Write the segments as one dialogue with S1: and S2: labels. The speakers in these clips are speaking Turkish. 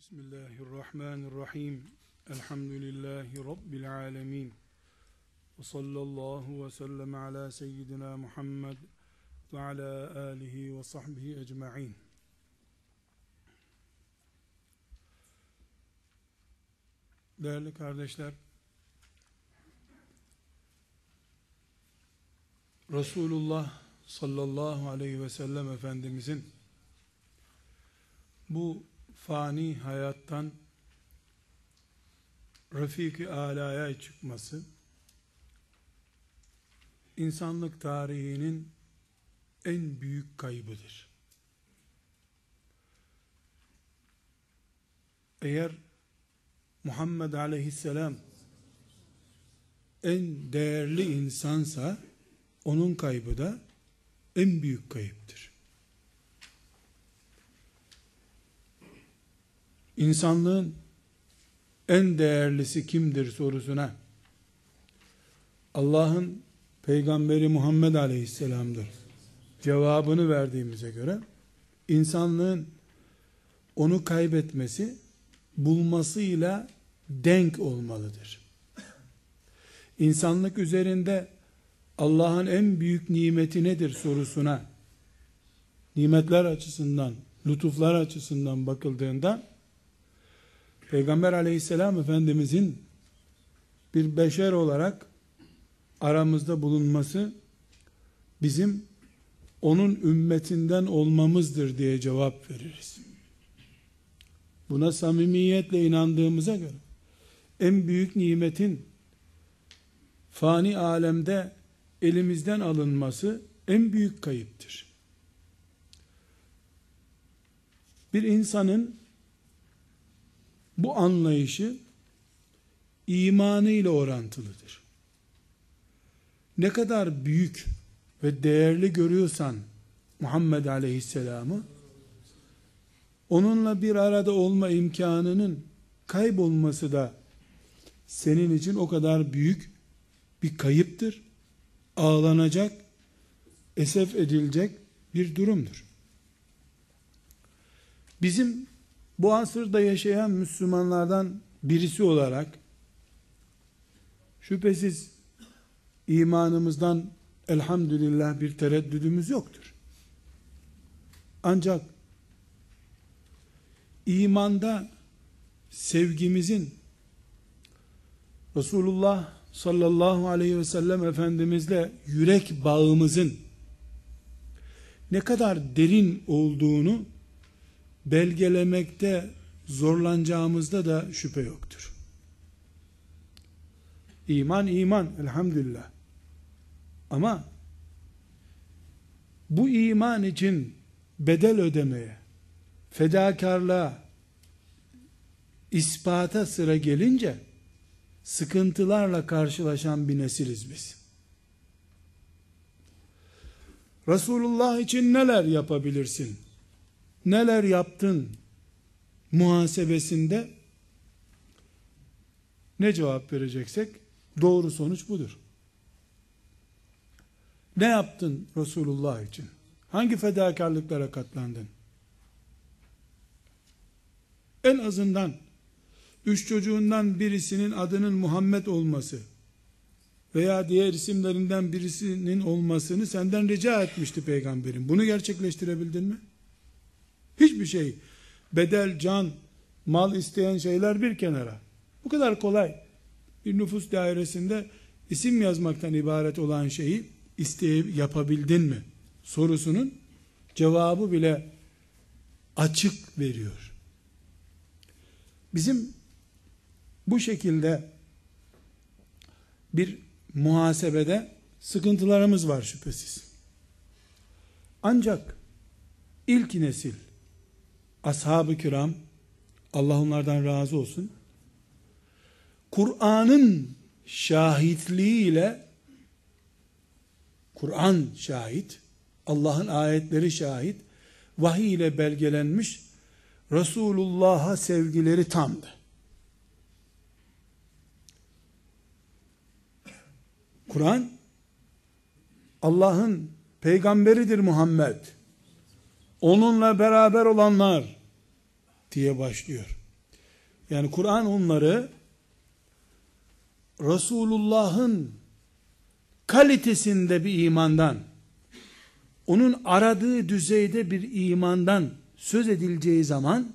S1: Bismillahirrahmanirrahim. Elhamdülillahi Rabbil alemin. Ve sallallahu ve sellem ala seyyidina Muhammed ve ala alihi ve sahbihi ecma'in. Değerli kardeşler, Resulullah sallallahu aleyhi ve sellem Efendimizin bu fani hayattan Rafik-i Ala'ya çıkması insanlık tarihinin en büyük kaybıdır. Eğer Muhammed aleyhisselam en değerli insansa onun kaybı da en büyük kayıptır. İnsanlığın en değerlisi kimdir sorusuna Allah'ın peygamberi Muhammed Aleyhisselam'dır cevabını verdiğimize göre insanlığın onu kaybetmesi bulmasıyla denk olmalıdır. İnsanlık üzerinde Allah'ın en büyük nimeti nedir sorusuna nimetler açısından, lütuflar açısından bakıldığında Peygamber aleyhisselam efendimizin bir beşer olarak aramızda bulunması bizim onun ümmetinden olmamızdır diye cevap veririz. Buna samimiyetle inandığımıza göre en büyük nimetin fani alemde elimizden alınması en büyük kayıptır. Bir insanın bu anlayışı imanı ile orantılıdır. Ne kadar büyük ve değerli görüyorsan Muhammed Aleyhisselam'ı onunla bir arada olma imkanının kaybolması da senin için o kadar büyük bir kayıptır. Ağlanacak, esef edilecek bir durumdur. Bizim bu asırda yaşayan Müslümanlardan birisi olarak şüphesiz imanımızdan elhamdülillah bir tereddüdümüz yoktur. Ancak imanda sevgimizin Resulullah sallallahu aleyhi ve sellem Efendimizle yürek bağımızın ne kadar derin olduğunu belgelemekte zorlanacağımızda da şüphe yoktur. İman iman elhamdülillah. Ama bu iman için bedel ödemeye, fedakarlığa, ispata sıra gelince sıkıntılarla karşılaşan bir nesiliz biz. Resulullah için neler yapabilirsin? Neler yaptın? Muhasebesinde ne cevap vereceksek doğru sonuç budur. Ne yaptın Resulullah için? Hangi fedakarlıklara katlandın? En azından üç çocuğundan birisinin adının Muhammed olması veya diğer isimlerinden birisinin olmasını senden rica etmişti peygamberin. Bunu gerçekleştirebildin mi? Hiçbir şey. Bedel, can, mal isteyen şeyler bir kenara. Bu kadar kolay. Bir nüfus dairesinde isim yazmaktan ibaret olan şeyi isteyip yapabildin mi? Sorusunun cevabı bile açık veriyor. Bizim bu şekilde bir muhasebede sıkıntılarımız var şüphesiz. Ancak ilk nesil ashab-ı kiram Allah onlardan razı olsun Kur'an'ın şahitliğiyle Kur'an şahit Allah'ın ayetleri şahit vahiy ile belgelenmiş Resulullah'a sevgileri tamdı. Kur'an Allah'ın peygamberidir Muhammed. Onunla beraber olanlar diye başlıyor. Yani Kur'an onları Resulullah'ın kalitesinde bir imandan, onun aradığı düzeyde bir imandan söz edileceği zaman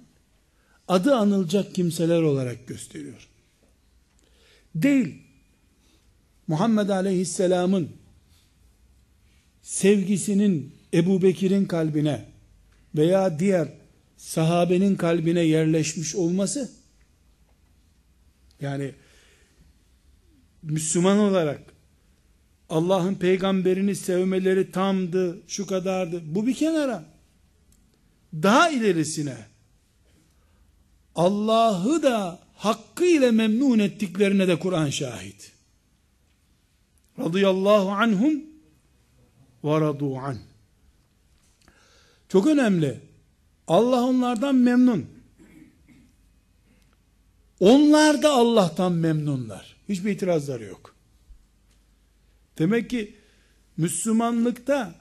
S1: adı anılacak kimseler olarak gösteriyor. Değil. Muhammed Aleyhisselam'ın sevgisinin Ebu Bekir'in kalbine veya diğer sahabenin kalbine yerleşmiş olması yani Müslüman olarak Allah'ın peygamberini sevmeleri tamdı, şu kadardı. Bu bir kenara. Daha ilerisine Allah'ı da hakkı ile memnun ettiklerine de Kur'an şahit. Radıyallahu anhum ve radu an. Çok önemli. Allah onlardan memnun. Onlar da Allah'tan memnunlar. Hiçbir itirazları yok. Demek ki Müslümanlıkta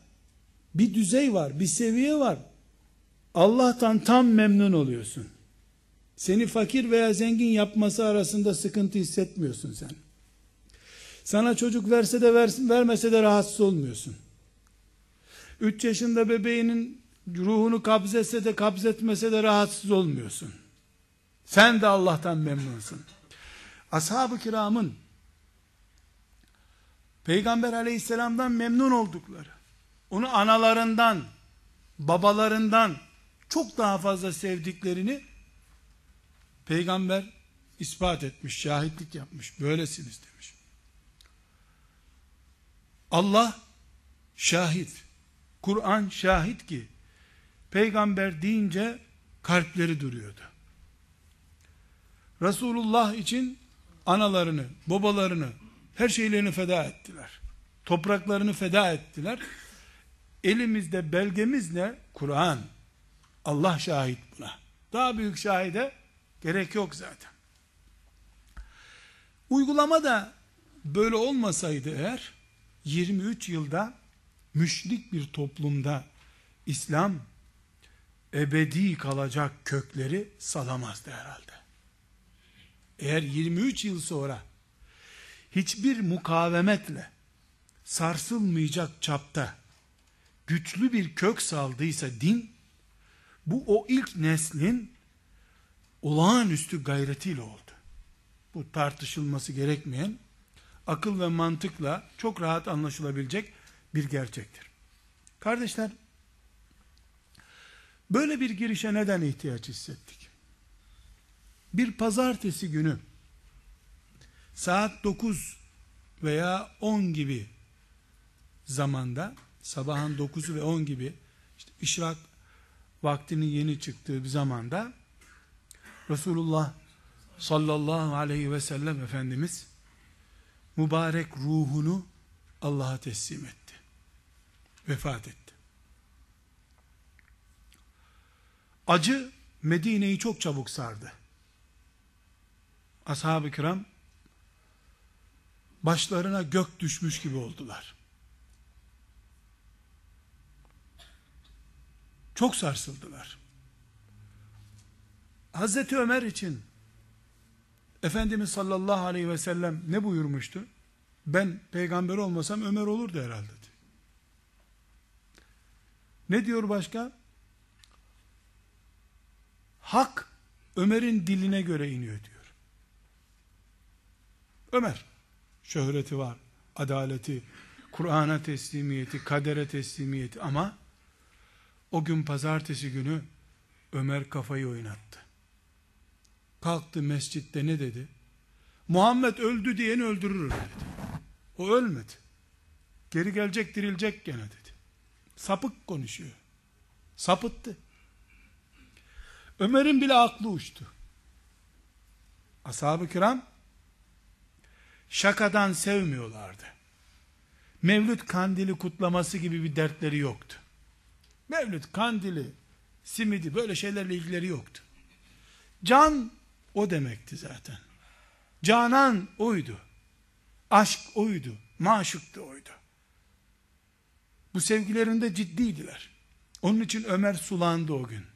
S1: bir düzey var, bir seviye var. Allah'tan tam memnun oluyorsun. Seni fakir veya zengin yapması arasında sıkıntı hissetmiyorsun sen. Sana çocuk verse de versin, vermese de rahatsız olmuyorsun. 3 yaşında bebeğinin ruhunu kabzetse de kabzetmese de rahatsız olmuyorsun. Sen de Allah'tan memnunsun. Ashab-ı kiramın Peygamber aleyhisselamdan memnun oldukları, onu analarından, babalarından çok daha fazla sevdiklerini Peygamber ispat etmiş, şahitlik yapmış. Böylesiniz demiş. Allah şahit. Kur'an şahit ki peygamber deyince kalpleri duruyordu. Resulullah için analarını, babalarını, her şeylerini feda ettiler. Topraklarını feda ettiler. Elimizde belgemiz ne? Kur'an. Allah şahit buna. Daha büyük şahide gerek yok zaten. Uygulama da böyle olmasaydı eğer 23 yılda müşrik bir toplumda İslam ebedi kalacak kökleri salamazdı herhalde. Eğer 23 yıl sonra hiçbir mukavemetle sarsılmayacak çapta güçlü bir kök saldıysa din bu o ilk neslin olağanüstü gayretiyle oldu. Bu tartışılması gerekmeyen akıl ve mantıkla çok rahat anlaşılabilecek bir gerçektir. Kardeşler, böyle bir girişe neden ihtiyaç hissettik? Bir pazartesi günü saat 9 veya 10 gibi zamanda sabahın 9'u ve 10 gibi işte işrak vaktinin yeni çıktığı bir zamanda Resulullah sallallahu aleyhi ve sellem Efendimiz mübarek ruhunu Allah'a teslim etti vefat etti. Acı Medine'yi çok çabuk sardı. Ashab-ı kiram başlarına gök düşmüş gibi oldular. Çok sarsıldılar. Hazreti Ömer için Efendimiz sallallahu aleyhi ve sellem ne buyurmuştu? Ben peygamber olmasam Ömer olurdu herhalde. Ne diyor başka? Hak Ömer'in diline göre iniyor diyor. Ömer şöhreti var, adaleti, Kur'an'a teslimiyeti, kadere teslimiyeti ama o gün pazartesi günü Ömer kafayı oynattı. Kalktı mescitte ne dedi? Muhammed öldü diyeni öldürürüm dedi. O ölmedi. Geri gelecek dirilecek gene dedi. Sapık konuşuyor. Sapıttı. Ömer'in bile aklı uçtu. Ashab-ı kiram şakadan sevmiyorlardı. Mevlüt kandili kutlaması gibi bir dertleri yoktu. Mevlüt kandili, simidi böyle şeylerle ilgileri yoktu. Can o demekti zaten. Canan oydu. Aşk oydu. Maşık da oydu. Bu sevgilerinde ciddiydiler. Onun için Ömer sulandı o gün.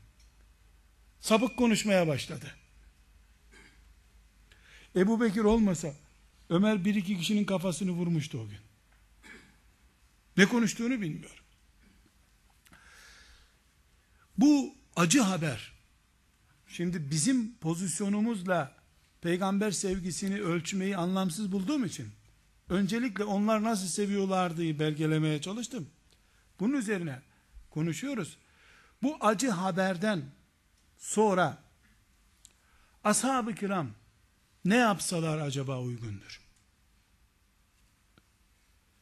S1: Sapık konuşmaya başladı. Ebu Bekir olmasa Ömer bir iki kişinin kafasını vurmuştu o gün. Ne konuştuğunu bilmiyorum. Bu acı haber. Şimdi bizim pozisyonumuzla peygamber sevgisini ölçmeyi anlamsız bulduğum için öncelikle onlar nasıl seviyorlardı belgelemeye çalıştım. Bunun üzerine konuşuyoruz. Bu acı haberden sonra ashab-ı kiram ne yapsalar acaba uygundur?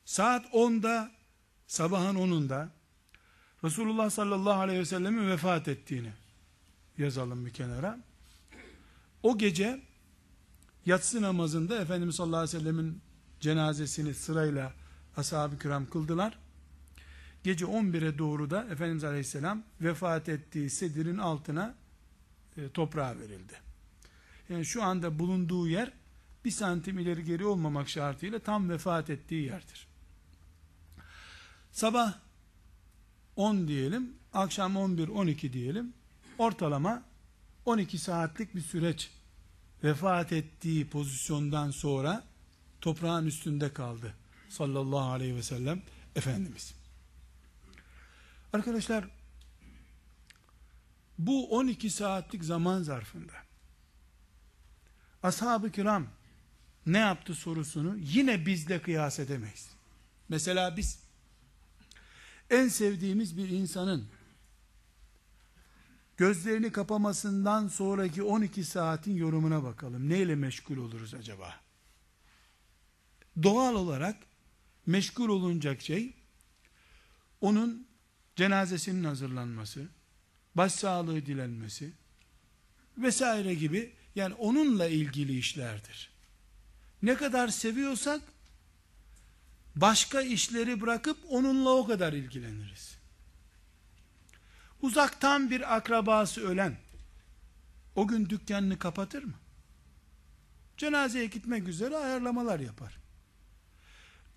S1: Saat 10'da sabahın 10'unda Resulullah sallallahu aleyhi ve sellemin vefat ettiğini yazalım bir kenara. O gece yatsı namazında Efendimiz sallallahu aleyhi ve sellemin cenazesini sırayla ashab-ı kiram kıldılar. Gece 11'e doğru da Efendimiz aleyhisselam vefat ettiği sedirin altına e, toprağa verildi. Yani şu anda bulunduğu yer bir santim ileri geri olmamak şartıyla tam vefat ettiği yerdir. Sabah 10 diyelim, akşam 11-12 diyelim. Ortalama 12 saatlik bir süreç vefat ettiği pozisyondan sonra toprağın üstünde kaldı. Sallallahu aleyhi ve sellem Efendimiz. Arkadaşlar bu 12 saatlik zaman zarfında ashab-ı kiram ne yaptı sorusunu yine bizle kıyas edemeyiz. Mesela biz en sevdiğimiz bir insanın gözlerini kapamasından sonraki 12 saatin yorumuna bakalım. Neyle meşgul oluruz acaba? Doğal olarak meşgul olunacak şey onun cenazesinin hazırlanması, başsağlığı dilenmesi vesaire gibi yani onunla ilgili işlerdir. Ne kadar seviyorsak başka işleri bırakıp onunla o kadar ilgileniriz. Uzaktan bir akrabası ölen o gün dükkanını kapatır mı? Cenazeye gitmek üzere ayarlamalar yapar.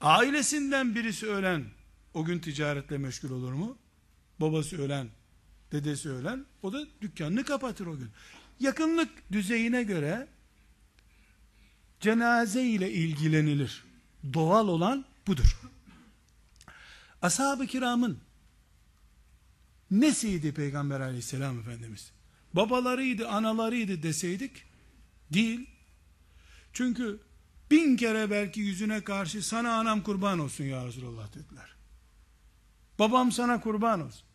S1: Ailesinden birisi ölen o gün ticaretle meşgul olur mu? Babası ölen, dedesi ölen o da dükkanını kapatır o gün. Yakınlık düzeyine göre cenaze ile ilgilenilir. Doğal olan budur. Ashab-ı kiramın nesiydi Peygamber aleyhisselam Efendimiz? Babalarıydı, analarıydı deseydik, değil. Çünkü bin kere belki yüzüne karşı sana anam kurban olsun ya Resulallah dediler. Babam sana kurban olsun.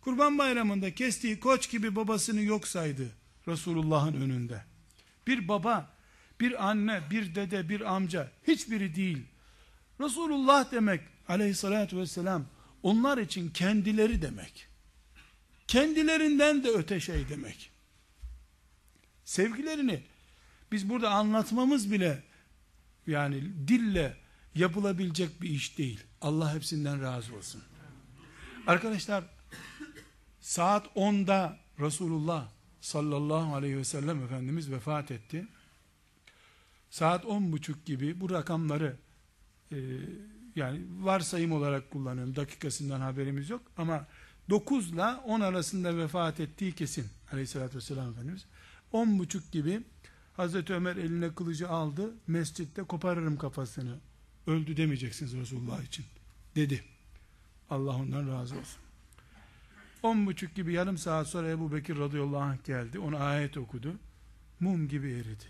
S1: Kurban bayramında kestiği koç gibi babasını yok saydı Resulullah'ın önünde. Bir baba, bir anne, bir dede, bir amca hiçbiri değil. Resulullah demek aleyhissalatü vesselam onlar için kendileri demek. Kendilerinden de öte şey demek. Sevgilerini biz burada anlatmamız bile yani dille yapılabilecek bir iş değil. Allah hepsinden razı olsun. Arkadaşlar saat 10'da Resulullah sallallahu aleyhi ve sellem Efendimiz vefat etti. Saat 10 buçuk gibi bu rakamları e, yani varsayım olarak kullanıyorum. Dakikasından haberimiz yok ama 9 ile 10 arasında vefat ettiği kesin aleyhissalatü vesselam Efendimiz. 10 buçuk gibi Hazreti Ömer eline kılıcı aldı. Mescitte koparırım kafasını. Öldü demeyeceksiniz Resulullah için. Dedi. Allah ondan razı olsun. On buçuk gibi yarım saat sonra Ebu Bekir radıyallahu anh geldi. Ona ayet okudu. Mum gibi eridi.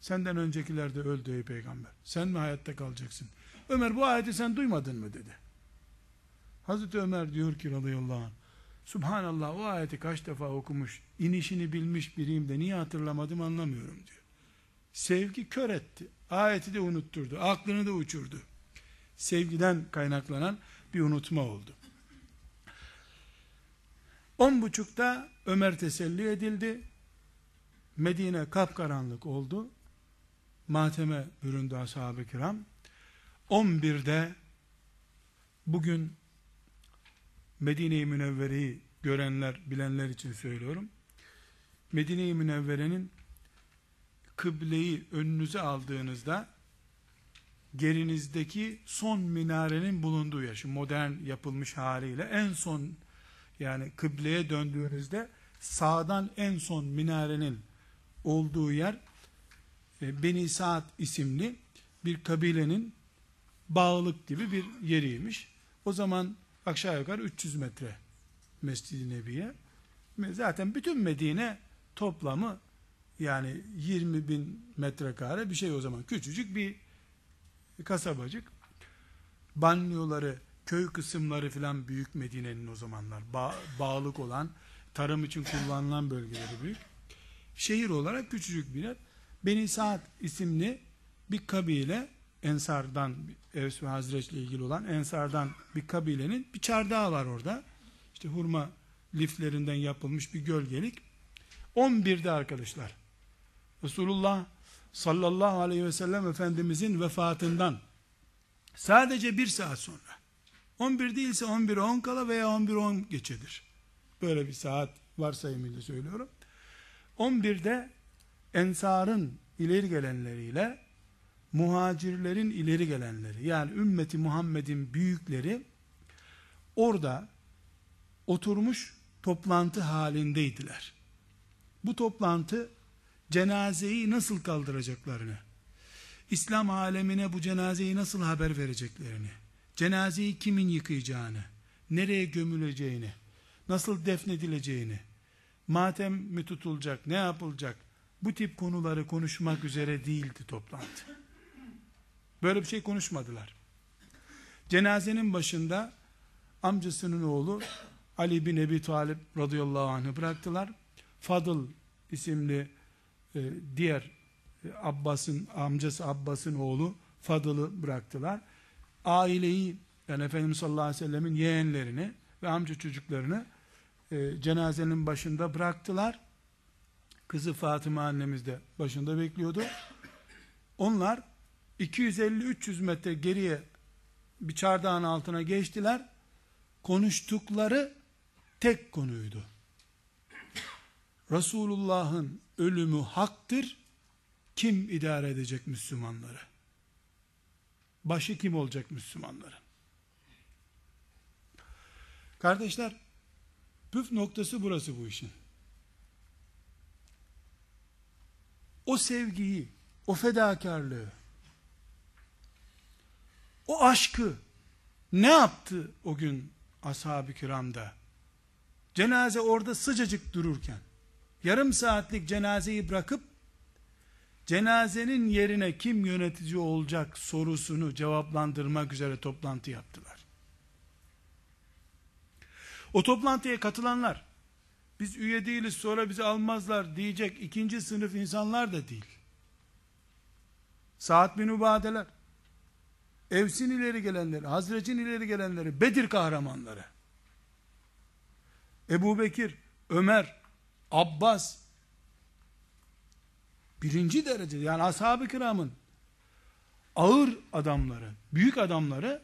S1: Senden öncekiler de öldü ey peygamber. Sen mi hayatta kalacaksın? Ömer bu ayeti sen duymadın mı dedi. Hazreti Ömer diyor ki radıyallahu anh. Subhanallah o ayeti kaç defa okumuş, inişini bilmiş biriyim de niye hatırlamadım anlamıyorum diyor. Sevgi kör etti. Ayeti de unutturdu. Aklını da uçurdu. Sevgiden kaynaklanan bir unutma oldu. On buçukta Ömer teselli edildi. Medine kapkaranlık oldu. Mateme büründü ashab-ı kiram. 11'de bugün Medine-i Münevvere'yi görenler, bilenler için söylüyorum. Medine-i Münevvere'nin kıbleyi önünüze aldığınızda gerinizdeki son minarenin bulunduğu şu modern yapılmış haliyle en son yani kıbleye döndüğünüzde sağdan en son minarenin olduğu yer e, Beni Saad isimli bir kabilenin bağlık gibi bir yeriymiş. O zaman aşağı yukarı 300 metre Mescid-i Nebi'ye. Zaten bütün Medine toplamı yani 20 bin metrekare bir şey o zaman. Küçücük bir kasabacık. Banyoları, köy kısımları filan büyük Medine'nin o zamanlar. Ba bağlık olan, tarım için kullanılan bölgeleri büyük. Şehir olarak küçücük bir yer. Beni Saad isimli bir kabile Ensar'dan Evs ve Hazreç ile ilgili olan Ensar'dan bir kabilenin bir çardağı var orada. İşte hurma liflerinden yapılmış bir gölgelik. 11'de arkadaşlar. Resulullah sallallahu aleyhi ve sellem Efendimizin vefatından sadece bir saat sonra 11 değilse 11'e 10 kala veya 11'e 10 geçedir. Böyle bir saat varsayımıyla söylüyorum. 11'de Ensar'ın ileri gelenleriyle muhacirlerin ileri gelenleri yani ümmeti Muhammed'in büyükleri orada oturmuş toplantı halindeydiler. Bu toplantı cenazeyi nasıl kaldıracaklarını, İslam alemine bu cenazeyi nasıl haber vereceklerini, cenazeyi kimin yıkayacağını, nereye gömüleceğini, nasıl defnedileceğini, matem mi tutulacak, ne yapılacak, bu tip konuları konuşmak üzere değildi toplantı. Böyle bir şey konuşmadılar. Cenazenin başında amcasının oğlu Ali bin Ebi Talip radıyallahu anh'ı bıraktılar. Fadıl isimli e, diğer e, Abbas'ın amcası Abbas'ın oğlu Fadıl'ı bıraktılar. Aileyi yani Efendimiz sallallahu aleyhi ve sellemin yeğenlerini ve amca çocuklarını e, cenazenin başında bıraktılar. Kızı Fatıma annemiz de başında bekliyordu. Onlar 250-300 metre geriye bir çardağın altına geçtiler. Konuştukları tek konuydu. Resulullah'ın ölümü haktır. Kim idare edecek Müslümanları? Başı kim olacak Müslümanların? Kardeşler, püf noktası burası bu işin. O sevgiyi, o fedakarlığı, o aşkı ne yaptı o gün ashab-ı kiramda? Cenaze orada sıcacık dururken, yarım saatlik cenazeyi bırakıp, cenazenin yerine kim yönetici olacak sorusunu cevaplandırmak üzere toplantı yaptılar. O toplantıya katılanlar, biz üye değiliz sonra bizi almazlar diyecek ikinci sınıf insanlar da değil. Saat bin Ubadeler, Evsin ileri gelenleri, Hazret'in ileri gelenleri, Bedir kahramanları. Ebu Bekir, Ömer, Abbas, birinci derece yani ashab-ı kiramın ağır adamları, büyük adamları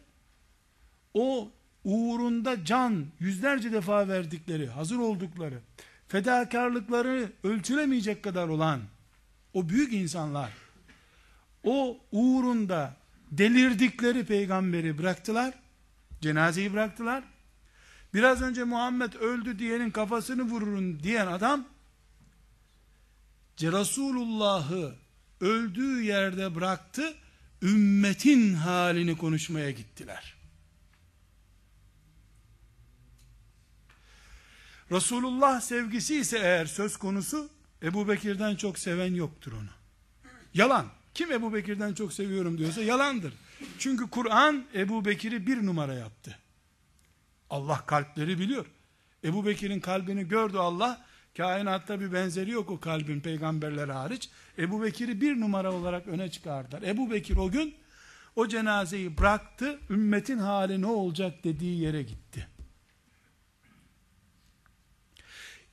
S1: o uğrunda can yüzlerce defa verdikleri, hazır oldukları, fedakarlıkları ölçülemeyecek kadar olan o büyük insanlar o uğrunda delirdikleri peygamberi bıraktılar. Cenazeyi bıraktılar. Biraz önce Muhammed öldü diyenin kafasını vururun diyen adam Resulullah'ı öldüğü yerde bıraktı. Ümmetin halini konuşmaya gittiler. Resulullah sevgisi ise eğer söz konusu Ebu Bekir'den çok seven yoktur onu. Yalan. Kim Ebu Bekir'den çok seviyorum diyorsa yalandır. Çünkü Kur'an Ebu Bekir'i bir numara yaptı. Allah kalpleri biliyor. Ebu Bekir'in kalbini gördü Allah. Kainatta bir benzeri yok o kalbin peygamberler hariç. Ebu Bekir'i bir numara olarak öne çıkardılar. Ebu Bekir o gün o cenazeyi bıraktı. Ümmetin hali ne olacak dediği yere gitti.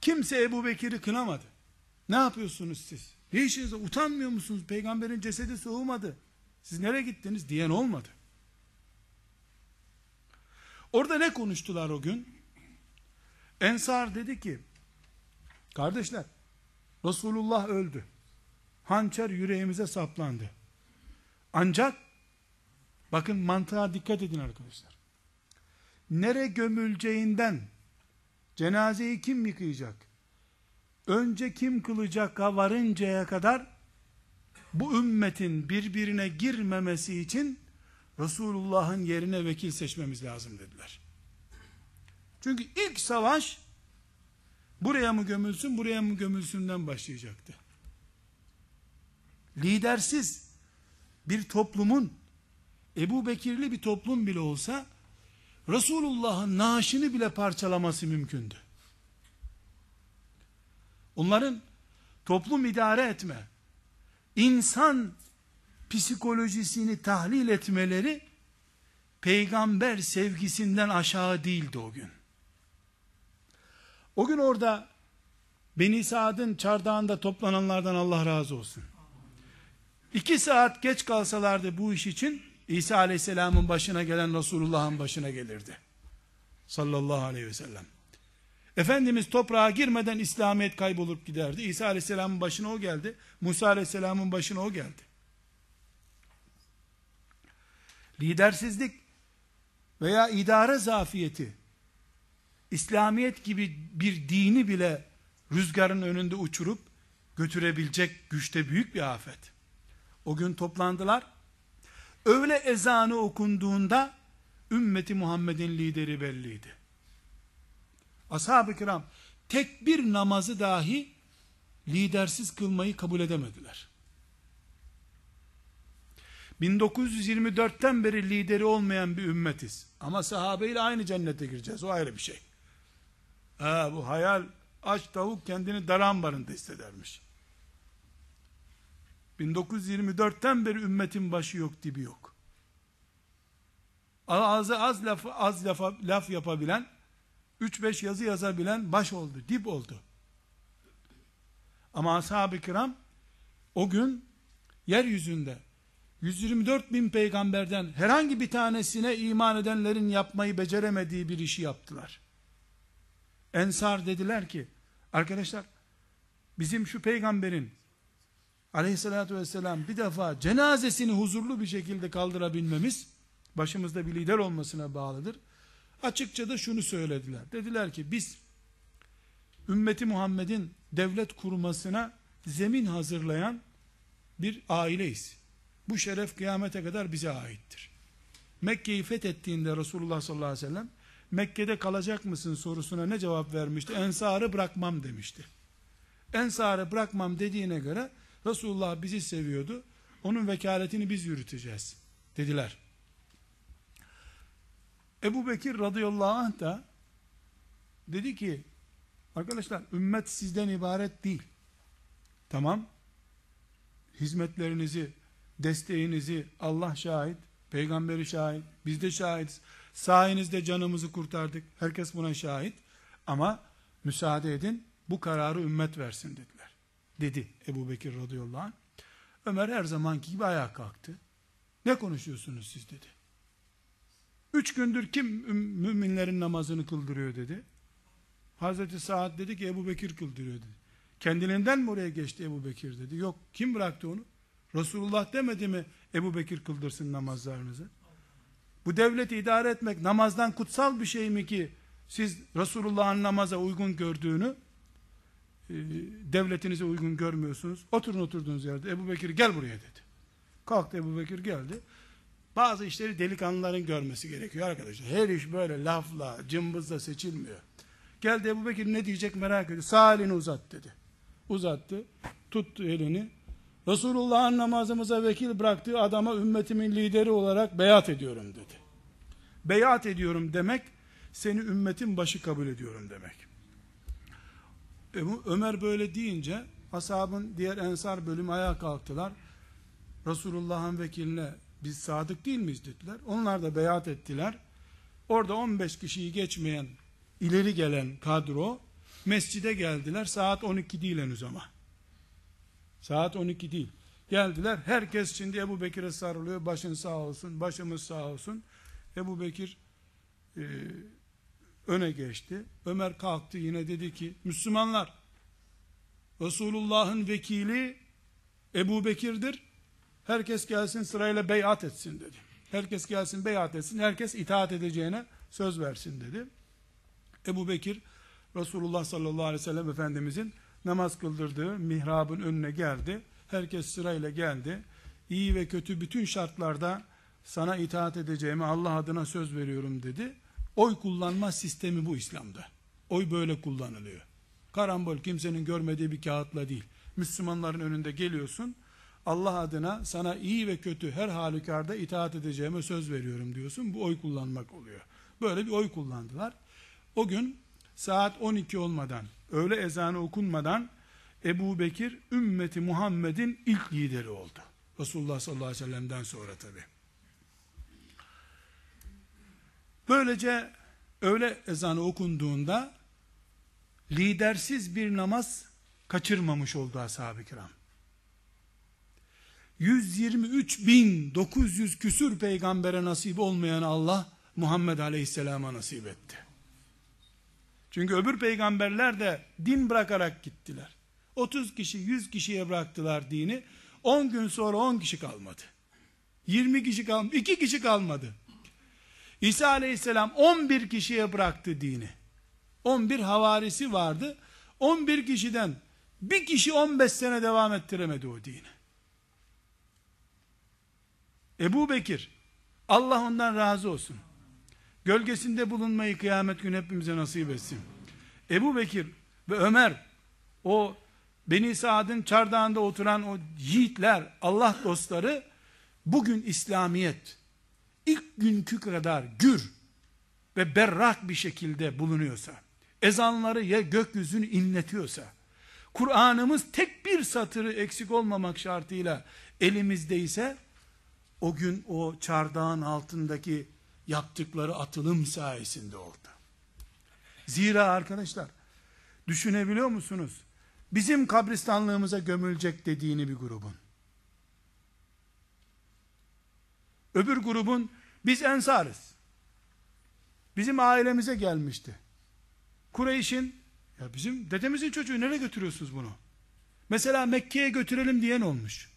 S1: Kimse Ebu Bekir'i kınamadı. Ne yapıyorsunuz siz? Ne işinize utanmıyor musunuz? Peygamberin cesedi soğumadı. Siz nereye gittiniz diyen olmadı. Orada ne konuştular o gün? Ensar dedi ki, kardeşler, Resulullah öldü. Hançer yüreğimize saplandı. Ancak, bakın mantığa dikkat edin arkadaşlar. Nere gömüleceğinden, cenazeyi kim yıkayacak? önce kim kılacak'a varıncaya kadar bu ümmetin birbirine girmemesi için Resulullah'ın yerine vekil seçmemiz lazım dediler. Çünkü ilk savaş buraya mı gömülsün buraya mı gömülsünden başlayacaktı. Lidersiz bir toplumun Ebu Bekirli bir toplum bile olsa Resulullah'ın naaşını bile parçalaması mümkündü. Onların toplum idare etme, insan psikolojisini tahlil etmeleri peygamber sevgisinden aşağı değildi o gün. O gün orada Beni Saad'ın çardağında toplananlardan Allah razı olsun. İki saat geç kalsalardı bu iş için İsa Aleyhisselam'ın başına gelen Resulullah'ın başına gelirdi. Sallallahu aleyhi ve sellem. Efendimiz toprağa girmeden İslamiyet kaybolup giderdi. İsa Aleyhisselam'ın başına o geldi. Musa Aleyhisselam'ın başına o geldi. Lidersizlik veya idare zafiyeti İslamiyet gibi bir dini bile rüzgarın önünde uçurup götürebilecek güçte büyük bir afet. O gün toplandılar. Öğle ezanı okunduğunda ümmeti Muhammed'in lideri belliydi. Ashab-ı kiram tek bir namazı dahi lidersiz kılmayı kabul edemediler. 1924'ten beri lideri olmayan bir ümmetiz. Ama sahabeyle aynı cennete gireceğiz. O ayrı bir şey. Ha, bu hayal aç tavuk kendini dar ambarında hissedermiş. 1924'ten beri ümmetin başı yok dibi yok. Ağzı az laf, az lafa, laf yapabilen, 3-5 yazı yazabilen baş oldu, dip oldu. Ama ashab-ı kiram o gün yeryüzünde 124 bin peygamberden herhangi bir tanesine iman edenlerin yapmayı beceremediği bir işi yaptılar. Ensar dediler ki, arkadaşlar bizim şu peygamberin aleyhissalatü vesselam bir defa cenazesini huzurlu bir şekilde kaldırabilmemiz başımızda bir lider olmasına bağlıdır. Açıkça da şunu söylediler. Dediler ki biz ümmeti Muhammed'in devlet kurmasına zemin hazırlayan bir aileyiz. Bu şeref kıyamete kadar bize aittir. Mekke'yi fethettiğinde Resulullah sallallahu aleyhi ve sellem Mekke'de kalacak mısın sorusuna ne cevap vermişti? Ensarı bırakmam demişti. Ensarı bırakmam dediğine göre Resulullah bizi seviyordu. Onun vekaletini biz yürüteceğiz dediler. Ebu Bekir radıyallahu anh da dedi ki arkadaşlar ümmet sizden ibaret değil. Tamam hizmetlerinizi desteğinizi Allah şahit peygamberi şahit biz de şahidiz sayenizde canımızı kurtardık herkes buna şahit ama müsaade edin bu kararı ümmet versin dediler dedi Ebu Bekir radıyallahu anh Ömer her zamanki gibi ayağa kalktı ne konuşuyorsunuz siz dedi Üç gündür kim müminlerin namazını kıldırıyor dedi. Hazreti Saad dedi ki Ebu Bekir kıldırıyor dedi. Kendiliğinden mi oraya geçti Ebu Bekir dedi. Yok kim bıraktı onu? Resulullah demedi mi Ebu Bekir kıldırsın namazlarınızı? Bu devleti idare etmek namazdan kutsal bir şey mi ki siz Resulullah'ın namaza uygun gördüğünü e, devletinize uygun görmüyorsunuz. Oturun oturduğunuz yerde Ebu Bekir gel buraya dedi. Kalktı Ebu Bekir geldi. Bazı işleri delikanlıların görmesi gerekiyor arkadaşlar. Her iş böyle lafla, cımbızla seçilmiyor. Geldi Ebu Bekir ne diyecek merak ediyor. Sağ elini uzat dedi. Uzattı. Tuttu elini. Resulullah'ın namazımıza vekil bıraktığı adama ümmetimin lideri olarak beyat ediyorum dedi. Beyat ediyorum demek, seni ümmetin başı kabul ediyorum demek. Ömer böyle deyince, ashabın diğer ensar bölümü ayağa kalktılar. Resulullah'ın vekiline biz sadık değil miyiz dediler. Onlar da beyat ettiler. Orada 15 kişiyi geçmeyen ileri gelen kadro mescide geldiler. Saat 12 değil henüz ama. Saat 12 değil. Geldiler. Herkes şimdi Ebu Bekir'e sarılıyor. Başın sağ olsun. Başımız sağ olsun. Ebu Bekir e, öne geçti. Ömer kalktı yine dedi ki Müslümanlar Resulullah'ın vekili Ebu Bekir'dir. Herkes gelsin sırayla beyat etsin dedi. Herkes gelsin beyat etsin. Herkes itaat edeceğine söz versin dedi. Ebu Bekir Resulullah sallallahu aleyhi ve sellem Efendimizin namaz kıldırdığı mihrabın önüne geldi. Herkes sırayla geldi. İyi ve kötü bütün şartlarda sana itaat edeceğime Allah adına söz veriyorum dedi. Oy kullanma sistemi bu İslam'da. Oy böyle kullanılıyor. Karambol kimsenin görmediği bir kağıtla değil. Müslümanların önünde geliyorsun. Allah adına sana iyi ve kötü her halükarda itaat edeceğime söz veriyorum diyorsun. Bu oy kullanmak oluyor. Böyle bir oy kullandılar. O gün saat 12 olmadan, öğle ezanı okunmadan Ebu Bekir ümmeti Muhammed'in ilk lideri oldu. Resulullah sallallahu aleyhi ve sellem'den sonra tabi. Böylece öğle ezanı okunduğunda lidersiz bir namaz kaçırmamış oldu ashab-ı kiram. 123 bin 900 küsür peygambere nasip olmayan Allah Muhammed Aleyhisselam'a nasip etti. Çünkü öbür peygamberler de din bırakarak gittiler. 30 kişi 100 kişiye bıraktılar dini. 10 gün sonra 10 kişi kalmadı. 20 kişi kalmadı. 2 kişi kalmadı. İsa aleyhisselam 11 kişiye bıraktı dini. 11 havarisi vardı. 11 kişiden bir kişi 15 sene devam ettiremedi o dini. Ebu Bekir, Allah ondan razı olsun. Gölgesinde bulunmayı kıyamet günü hepimize nasip etsin. Ebu Bekir ve Ömer, o Beni Saad'ın çardağında oturan o yiğitler, Allah dostları, bugün İslamiyet, ilk günkü kadar gür ve berrak bir şekilde bulunuyorsa, ezanları ya gökyüzünü inletiyorsa, Kur'an'ımız tek bir satırı eksik olmamak şartıyla elimizdeyse, o gün o çardağın altındaki yaptıkları atılım sayesinde oldu. Zira arkadaşlar, düşünebiliyor musunuz? Bizim kabristanlığımıza gömülecek dediğini bir grubun. Öbür grubun biz ensarız. Bizim ailemize gelmişti. Kureyş'in ya bizim dedemizin çocuğu nereye götürüyorsunuz bunu? Mesela Mekke'ye götürelim diyen olmuş.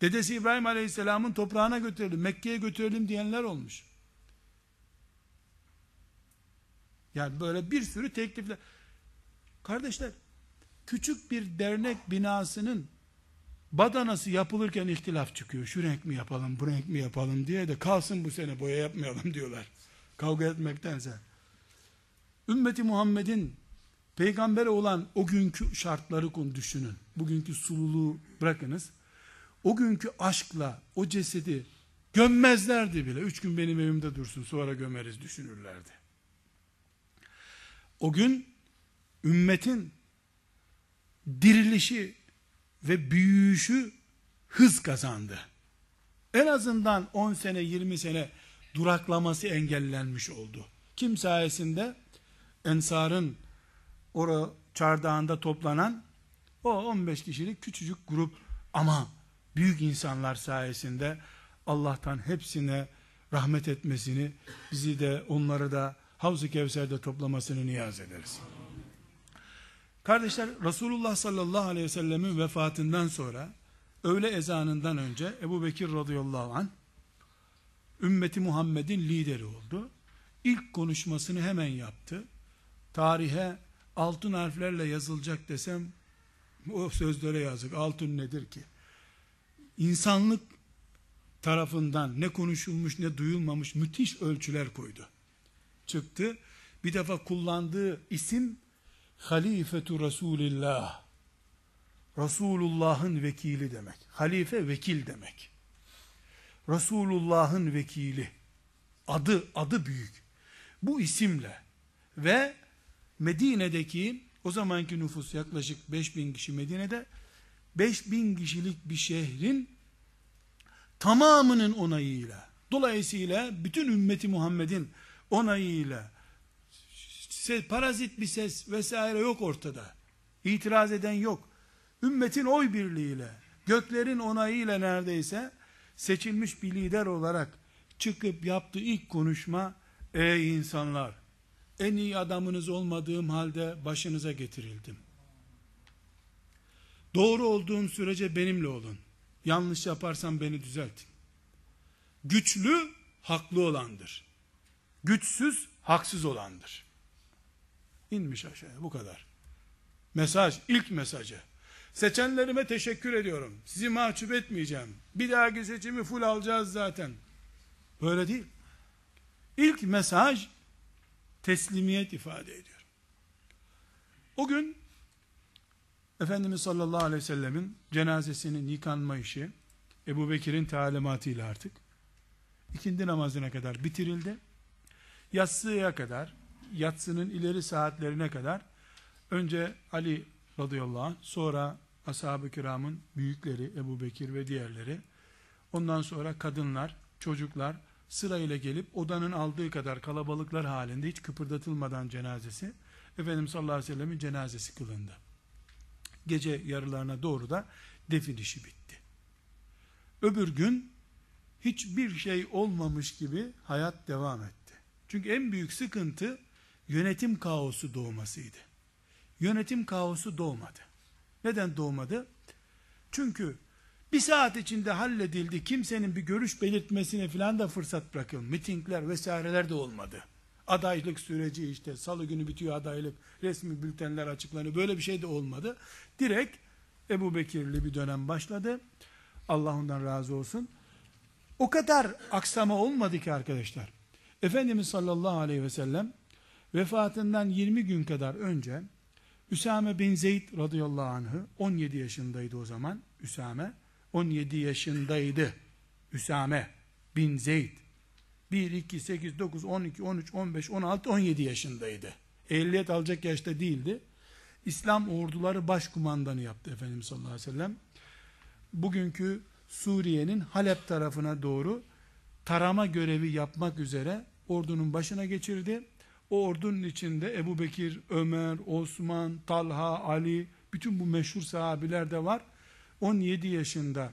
S1: Dedesi İbrahim Aleyhisselam'ın toprağına götürelim, Mekke'ye götürelim diyenler olmuş. Yani böyle bir sürü teklifler. Kardeşler, küçük bir dernek binasının badanası yapılırken ihtilaf çıkıyor. Şu renk mi yapalım, bu renk mi yapalım diye de kalsın bu sene boya yapmayalım diyorlar. Kavga etmektense. Ümmeti Muhammed'in peygambere olan o günkü şartları düşünün. Bugünkü sululuğu bırakınız. O günkü aşkla o cesedi gömmezlerdi bile. Üç gün benim evimde dursun sonra gömeriz düşünürlerdi. O gün ümmetin dirilişi ve büyüyüşü hız kazandı. En azından 10 sene 20 sene duraklaması engellenmiş oldu. Kim sayesinde? Ensar'ın ora çardağında toplanan o 15 kişilik küçücük grup ama büyük insanlar sayesinde Allah'tan hepsine rahmet etmesini, bizi de onları da Havz-ı Kevser'de toplamasını niyaz ederiz. Kardeşler Resulullah sallallahu aleyhi ve sellemin vefatından sonra öğle ezanından önce Ebu Bekir radıyallahu anh ümmeti Muhammed'in lideri oldu. İlk konuşmasını hemen yaptı. Tarihe altın harflerle yazılacak desem o sözlere yazık. Altın nedir ki? İnsanlık tarafından ne konuşulmuş ne duyulmamış müthiş ölçüler koydu. Çıktı. Bir defa kullandığı isim halifetu Resulillah. Resulullah'ın vekili demek. Halife vekil demek. Resulullah'ın vekili. Adı, adı büyük. Bu isimle ve Medine'deki o zamanki nüfus yaklaşık 5000 kişi Medine'de 5000 kişilik bir şehrin tamamının onayıyla dolayısıyla bütün ümmeti Muhammed'in onayıyla ses, parazit bir ses vesaire yok ortada. İtiraz eden yok. Ümmetin oy birliğiyle, göklerin onayıyla neredeyse seçilmiş bir lider olarak çıkıp yaptığı ilk konuşma ey insanlar en iyi adamınız olmadığım halde başınıza getirildim. Doğru olduğum sürece benimle olun. Yanlış yaparsam beni düzeltin. Güçlü haklı olandır. Güçsüz haksız olandır. İnmiş aşağıya bu kadar. Mesaj, ilk mesajı. Seçenlerime teşekkür ediyorum. Sizi mahcup etmeyeceğim. Bir dahaki seçimi full alacağız zaten. Böyle değil. İlk mesaj teslimiyet ifade ediyor. O gün Efendimiz sallallahu aleyhi ve sellemin cenazesinin yıkanma işi Ebu Bekir'in talimatıyla artık ikindi namazına kadar bitirildi. Yatsıya kadar, yatsının ileri saatlerine kadar önce Ali radıyallahu anh, sonra ashab-ı kiramın büyükleri Ebu Bekir ve diğerleri, ondan sonra kadınlar, çocuklar sırayla gelip odanın aldığı kadar kalabalıklar halinde hiç kıpırdatılmadan cenazesi, Efendimiz sallallahu aleyhi ve sellemin cenazesi kılındı. Gece yarılarına doğru da defin işi bitti. Öbür gün hiçbir şey olmamış gibi hayat devam etti. Çünkü en büyük sıkıntı yönetim kaosu doğmasıydı. Yönetim kaosu doğmadı. Neden doğmadı? Çünkü bir saat içinde halledildi. Kimsenin bir görüş belirtmesine filan da fırsat bırakın. Mitingler vesaireler de olmadı. Adaylık süreci işte salı günü bitiyor adaylık. Resmi bültenler açıklanıyor. Böyle bir şey de olmadı. Direkt Ebu Bekirli bir dönem başladı. Allah ondan razı olsun. O kadar aksama olmadı ki arkadaşlar. Efendimiz sallallahu aleyhi ve sellem vefatından 20 gün kadar önce Üsame bin Zeyd radıyallahu anh'ı 17 yaşındaydı o zaman. Üsame 17 yaşındaydı. Üsame bin Zeyd 1, 2, 8, 9, 12, 13, 15, 16, 17 yaşındaydı. Ehliyet alacak yaşta değildi. İslam orduları başkumandanı yaptı Efendimiz sallallahu aleyhi ve sellem. Bugünkü Suriye'nin Halep tarafına doğru tarama görevi yapmak üzere ordunun başına geçirdi. O ordunun içinde Ebu Bekir, Ömer, Osman, Talha, Ali, bütün bu meşhur sahabiler de var. 17 yaşında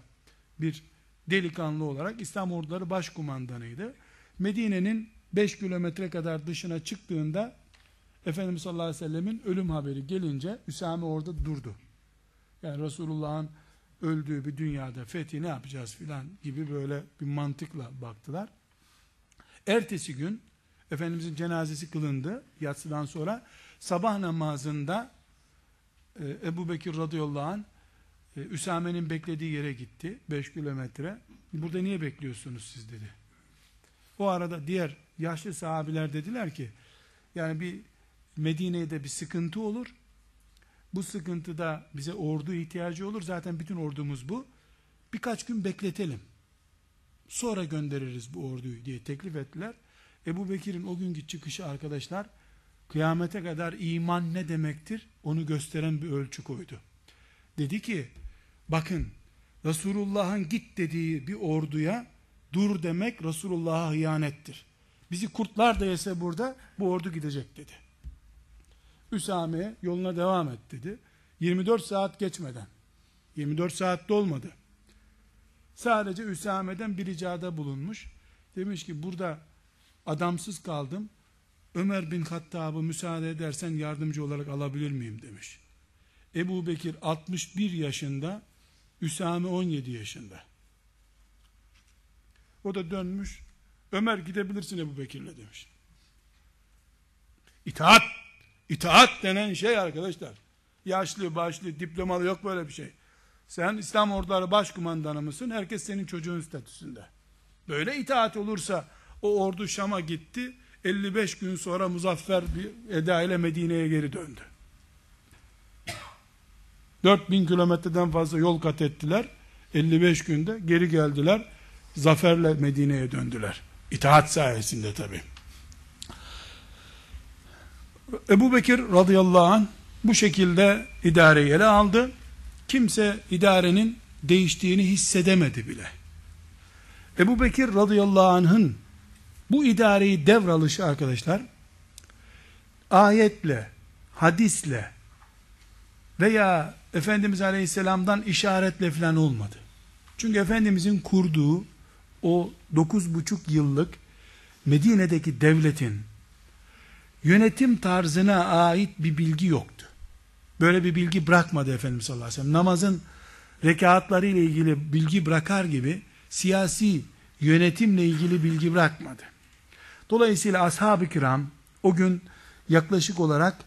S1: bir delikanlı olarak İslam orduları başkumandanıydı. Medine'nin 5 kilometre kadar dışına çıktığında Efendimiz sallallahu aleyhi ve sellemin ölüm haberi gelince Üsame orada durdu. Yani Resulullah'ın öldüğü bir dünyada fethi ne yapacağız filan gibi böyle bir mantıkla baktılar. Ertesi gün Efendimizin cenazesi kılındı yatsıdan sonra. Sabah namazında e, Ebu Bekir radıyallahu anh e, Üsame'nin beklediği yere gitti. 5 kilometre. Burada niye bekliyorsunuz siz dedi. O arada diğer yaşlı sahabiler dediler ki yani bir Medine'de bir sıkıntı olur. Bu sıkıntıda bize ordu ihtiyacı olur. Zaten bütün ordumuz bu. Birkaç gün bekletelim. Sonra göndeririz bu orduyu diye teklif ettiler. Ebu Bekir'in o günkü çıkışı arkadaşlar kıyamete kadar iman ne demektir onu gösteren bir ölçü koydu. Dedi ki bakın Resulullah'ın git dediği bir orduya dur demek Resulullah'a hıyanettir. Bizi kurtlar da yese burada bu ordu gidecek dedi. Üsame'ye yoluna devam et dedi. 24 saat geçmeden 24 saat dolmadı. Sadece Üsame'den bir ricada bulunmuş. Demiş ki burada adamsız kaldım. Ömer bin Hattab'ı müsaade edersen yardımcı olarak alabilir miyim demiş. Ebu Bekir 61 yaşında, Üsame 17 yaşında. O da dönmüş, Ömer gidebilirsin Ebu Bekir'le demiş. İtaat, itaat denen şey arkadaşlar. Yaşlı, başlı, diplomalı yok böyle bir şey. Sen İslam orduları başkumandanı mısın? Herkes senin çocuğun statüsünde. Böyle itaat olursa o ordu Şam'a gitti. 55 gün sonra muzaffer bir eda ile Medine'ye geri döndü. 4000 kilometreden fazla yol kat ettiler. 55 günde geri geldiler. Zaferle Medine'ye döndüler. İtaat sayesinde tabi. Ebu Bekir radıyallahu anh bu şekilde idareyi ele aldı. Kimse idarenin değiştiğini hissedemedi bile. Ebu Bekir radıyallahu anh'ın bu idareyi devralışı arkadaşlar ayetle, hadisle veya Efendimiz Aleyhisselam'dan işaretle falan olmadı. Çünkü Efendimizin kurduğu o dokuz buçuk yıllık Medine'deki devletin yönetim tarzına ait bir bilgi yoktu. Böyle bir bilgi bırakmadı Efendimiz sallallahu aleyhi ve sellem. Namazın rekatları ile ilgili bilgi bırakar gibi siyasi yönetimle ilgili bilgi bırakmadı. Dolayısıyla ashab-ı kiram o gün yaklaşık olarak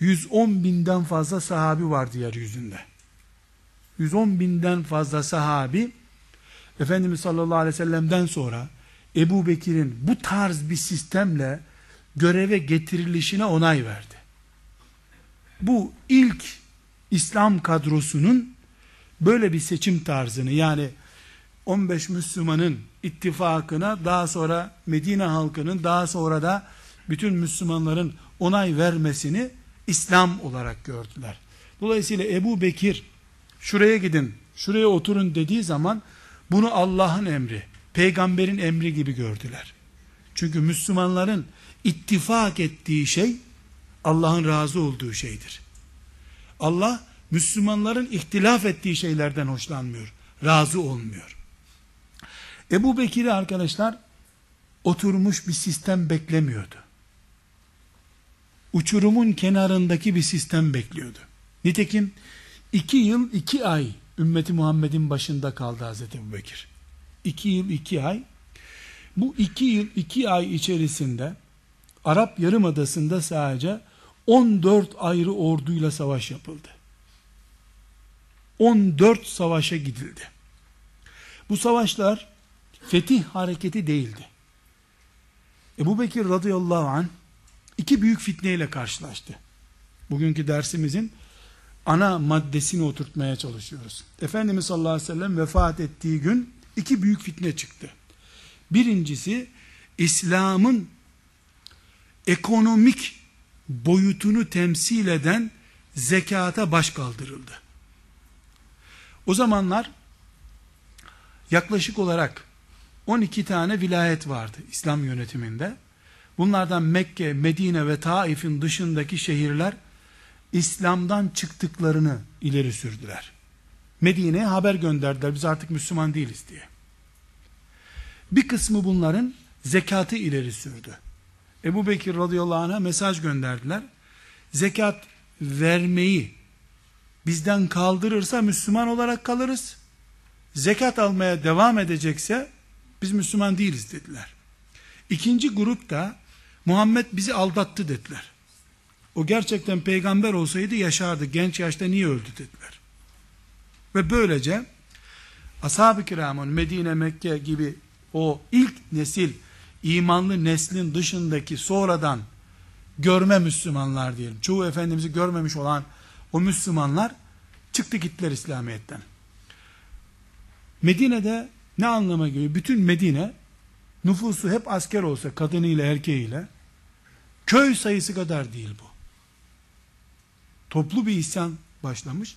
S1: 110 binden fazla sahabi vardı yeryüzünde. 110 binden fazla sahabi Efendimiz sallallahu aleyhi ve sellem'den sonra Ebu Bekir'in bu tarz bir sistemle göreve getirilişine onay verdi. Bu ilk İslam kadrosunun böyle bir seçim tarzını yani 15 Müslümanın ittifakına daha sonra Medine halkının daha sonra da bütün Müslümanların onay vermesini İslam olarak gördüler. Dolayısıyla Ebu Bekir şuraya gidin, şuraya oturun dediği zaman bunu Allah'ın emri, peygamberin emri gibi gördüler. Çünkü Müslümanların ittifak ettiği şey Allah'ın razı olduğu şeydir. Allah Müslümanların ihtilaf ettiği şeylerden hoşlanmıyor. Razı olmuyor. Ebu Bekir'i arkadaşlar oturmuş bir sistem beklemiyordu. Uçurumun kenarındaki bir sistem bekliyordu. Nitekim iki yıl iki ay ümmeti Muhammed'in başında kaldı Hazreti Ebu Bekir. İki yıl iki ay. Bu iki yıl iki ay içerisinde Arap Yarımadası'nda sadece 14 ayrı orduyla savaş yapıldı. 14 savaşa gidildi. Bu savaşlar fetih hareketi değildi. Ebu Bekir radıyallahu anh iki büyük fitneyle karşılaştı. Bugünkü dersimizin ana maddesini oturtmaya çalışıyoruz. Efendimiz sallallahu aleyhi ve sellem vefat ettiği gün iki büyük fitne çıktı. Birincisi İslam'ın ekonomik boyutunu temsil eden zekata baş kaldırıldı. O zamanlar yaklaşık olarak 12 tane vilayet vardı İslam yönetiminde. Bunlardan Mekke, Medine ve Taif'in dışındaki şehirler İslam'dan çıktıklarını ileri sürdüler. Medine'ye haber gönderdiler biz artık Müslüman değiliz diye. Bir kısmı bunların zekatı ileri sürdü. Ebu Bekir radıyallahu anh'a mesaj gönderdiler. Zekat vermeyi bizden kaldırırsa Müslüman olarak kalırız. Zekat almaya devam edecekse biz Müslüman değiliz dediler. İkinci grup da Muhammed bizi aldattı dediler. O gerçekten peygamber olsaydı yaşardı. Genç yaşta niye öldü dediler. Ve böylece ashab-ı kiramın Medine, Mekke gibi o ilk nesil imanlı neslin dışındaki sonradan görme Müslümanlar diyelim. Çoğu Efendimiz'i görmemiş olan o Müslümanlar çıktı gittiler İslamiyet'ten. Medine'de ne anlama geliyor? Bütün Medine nüfusu hep asker olsa kadınıyla erkeğiyle köy sayısı kadar değil bu. Toplu bir isyan başlamış.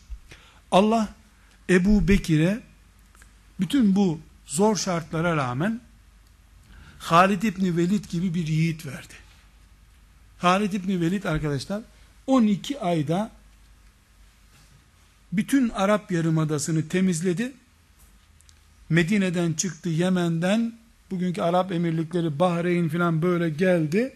S1: Allah Ebu Bekir'e bütün bu zor şartlara rağmen Halid İbni Velid gibi bir yiğit verdi. Halid İbni Velid arkadaşlar 12 ayda bütün Arap Yarımadası'nı temizledi. Medine'den çıktı, Yemen'den bugünkü Arap emirlikleri Bahreyn filan böyle geldi.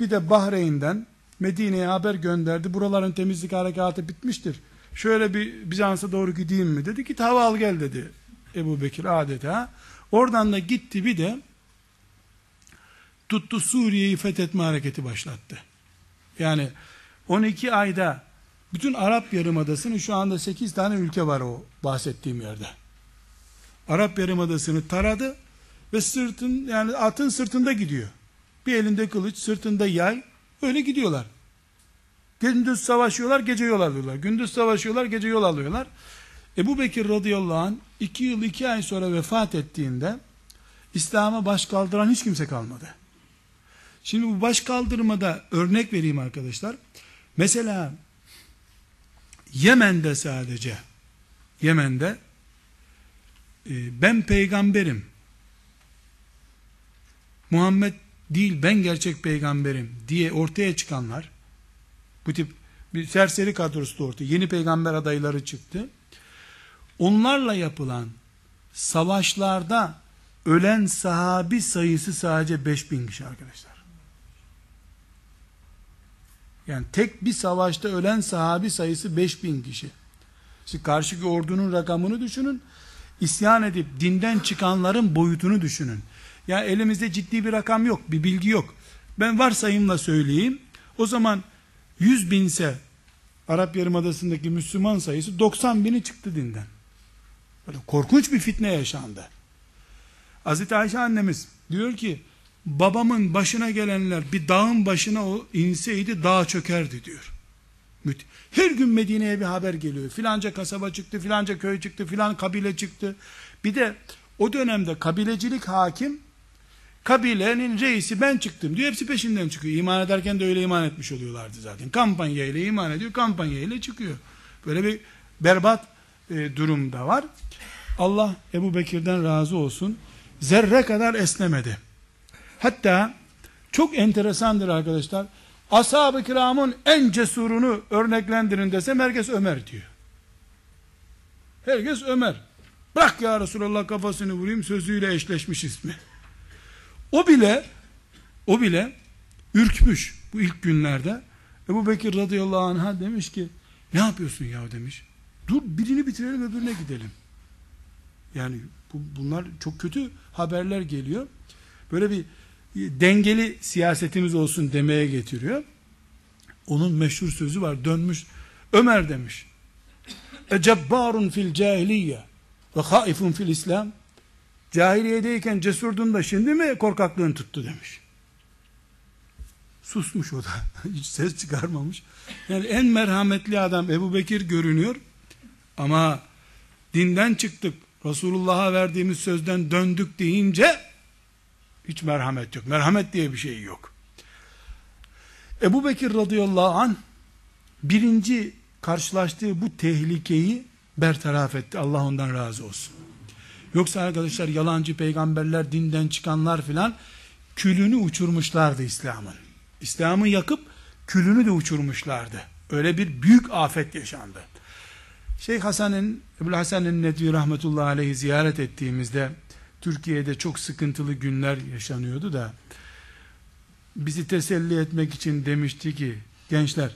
S1: Bir de Bahreyn'den Medine'ye haber gönderdi. Buraların temizlik harekatı bitmiştir. Şöyle bir Bizans'a doğru gideyim mi dedi. Git hava al gel dedi Ebu Bekir adeta. Oradan da gitti bir de tuttu Suriye'yi fethetme hareketi başlattı. Yani 12 ayda bütün Arap Yarımadası'nın şu anda 8 tane ülke var o bahsettiğim yerde. Arap Yarımadası'nı taradı ve sırtın yani atın sırtında gidiyor. Bir elinde kılıç, sırtında yay öyle gidiyorlar. Gündüz savaşıyorlar, gece yol alıyorlar. Gündüz savaşıyorlar, gece yol alıyorlar. Ebu Bekir radıyallahu anh iki yıl iki ay sonra vefat ettiğinde İslam'a baş kaldıran hiç kimse kalmadı. Şimdi bu baş kaldırmada örnek vereyim arkadaşlar. Mesela Yemen'de sadece Yemen'de ben peygamberim Muhammed değil ben gerçek peygamberim diye ortaya çıkanlar bu tip bir serseri kadrosu ortaya yeni peygamber adayları çıktı. Onlarla yapılan savaşlarda ölen sahabi sayısı sadece 5000 kişi arkadaşlar. Yani tek bir savaşta ölen sahabi sayısı 5000 kişi. İşte karşıki ordunun rakamını düşünün. İsyan edip dinden çıkanların boyutunu düşünün. Ya yani elimizde ciddi bir rakam yok, bir bilgi yok. Ben varsayımla söyleyeyim. O zaman 100 binse Arap Yarımadası'ndaki Müslüman sayısı 90 bini çıktı dinden. Böyle korkunç bir fitne yaşandı. Hazreti Ayşe annemiz diyor ki babamın başına gelenler bir dağın başına o inseydi dağ çökerdi diyor. Her gün Medine'ye bir haber geliyor. Filanca kasaba çıktı, filanca köy çıktı, filan kabile çıktı. Bir de o dönemde kabilecilik hakim, kabilenin reisi ben çıktım diyor. Hepsi peşinden çıkıyor. İman ederken de öyle iman etmiş oluyorlardı zaten. Kampanya ile iman ediyor, kampanya ile çıkıyor. Böyle bir berbat e, durum da var. Allah Ebu Bekir'den razı olsun. Zerre kadar esnemedi. Hatta çok enteresandır arkadaşlar. Ashab-ı kiramın en cesurunu örneklendirin desem herkes Ömer diyor. Herkes Ömer. Bırak ya Resulallah kafasını vurayım sözüyle eşleşmiş ismi. O bile o bile ürkmüş bu ilk günlerde. Ebu Bekir radıyallahu anh'a demiş ki ne yapıyorsun ya demiş. Dur birini bitirelim öbürüne gidelim. Yani bu, bunlar çok kötü haberler geliyor. Böyle bir dengeli siyasetimiz olsun demeye getiriyor. Onun meşhur sözü var. Dönmüş Ömer demiş. Ecebbarun fil cahiliye ve haifun fil İslam. Cahiliyedeyken cesurdun da şimdi mi korkaklığın tuttu demiş. Susmuş o da. Hiç ses çıkarmamış. Yani en merhametli adam Ebu Bekir görünüyor. Ama dinden çıktık. Resulullah'a verdiğimiz sözden döndük deyince hiç merhamet yok. Merhamet diye bir şey yok. Ebu Bekir radıyallahu an birinci karşılaştığı bu tehlikeyi bertaraf etti. Allah ondan razı olsun. Yoksa arkadaşlar yalancı peygamberler, dinden çıkanlar filan külünü uçurmuşlardı İslam'ın. İslam'ı yakıp külünü de uçurmuşlardı. Öyle bir büyük afet yaşandı. Şeyh Hasan'ın, Ebu Hasan'ın Nedvi rahmetullahi aleyhi ziyaret ettiğimizde Türkiye'de çok sıkıntılı günler yaşanıyordu da bizi teselli etmek için demişti ki gençler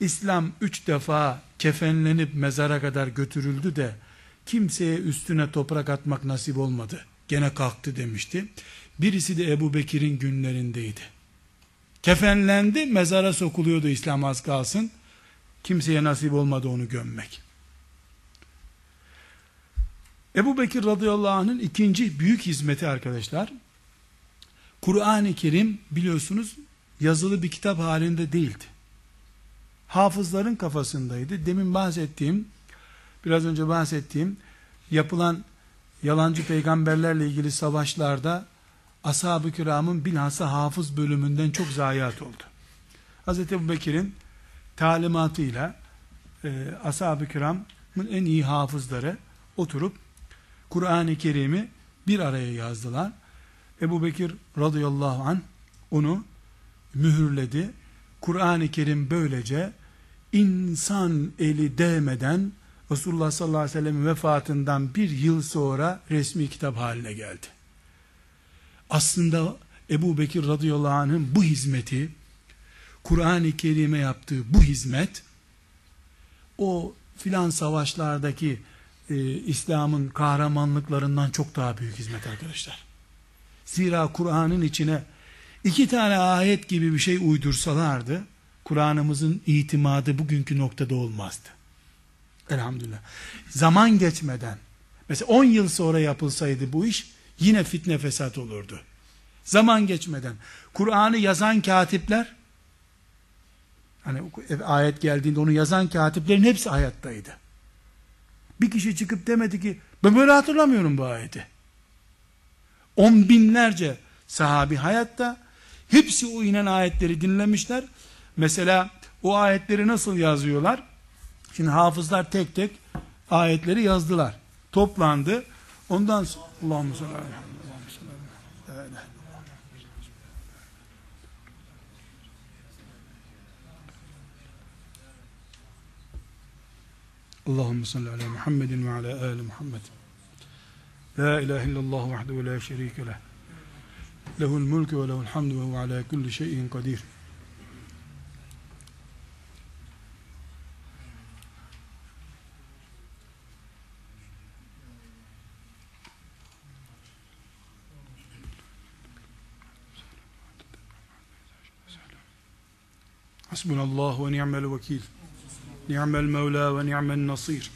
S1: İslam üç defa kefenlenip mezara kadar götürüldü de kimseye üstüne toprak atmak nasip olmadı. Gene kalktı demişti. Birisi de Ebu Bekir'in günlerindeydi. Kefenlendi, mezara sokuluyordu İslam az kalsın. Kimseye nasip olmadı onu gömmek. Ebu Bekir radıyallahu anh'ın ikinci büyük hizmeti arkadaşlar, Kur'an-ı Kerim biliyorsunuz yazılı bir kitap halinde değildi. Hafızların kafasındaydı. Demin bahsettiğim, biraz önce bahsettiğim, yapılan yalancı peygamberlerle ilgili savaşlarda ashab-ı kiramın bilhassa hafız bölümünden çok zayiat oldu. Hz. Ebu Bekir'in talimatıyla e, ashab-ı kiramın en iyi hafızları oturup Kur'an-ı Kerim'i bir araya yazdılar. Ebu Bekir radıyallahu an onu mühürledi. Kur'an-ı Kerim böylece insan eli değmeden Resulullah sallallahu aleyhi ve sellem vefatından bir yıl sonra resmi kitap haline geldi. Aslında Ebu Bekir radıyallahu anh'ın bu hizmeti, Kur'an-ı Kerim'e yaptığı bu hizmet, o filan savaşlardaki e, İslam'ın kahramanlıklarından çok daha büyük hizmet arkadaşlar. Zira Kur'an'ın içine iki tane ayet gibi bir şey uydursalardı, Kur'an'ımızın itimadı bugünkü noktada olmazdı. Elhamdülillah. Zaman geçmeden, mesela 10 yıl sonra yapılsaydı bu iş, yine fitne fesat olurdu. Zaman geçmeden, Kur'an'ı yazan katipler, hani ayet geldiğinde onu yazan katiplerin hepsi hayattaydı. Bir kişi çıkıp demedi ki ben böyle hatırlamıyorum bu ayeti. On binlerce sahabi hayatta hepsi o inen ayetleri dinlemişler. Mesela o ayetleri nasıl yazıyorlar? Şimdi hafızlar tek tek ayetleri yazdılar. Toplandı. Ondan sonra Allah'ım sallallahu aleyhi ve sellem. Allahümme salli ala Muhammedin ve ala ali Muhammed. La ilahe illallah vahdehu la şerike leh. Lehul mulku ve lehul hamdu ve huve ala kulli şeyin kadir. Hasbunallah ve ni'mel mevla ve ni'mel nasir.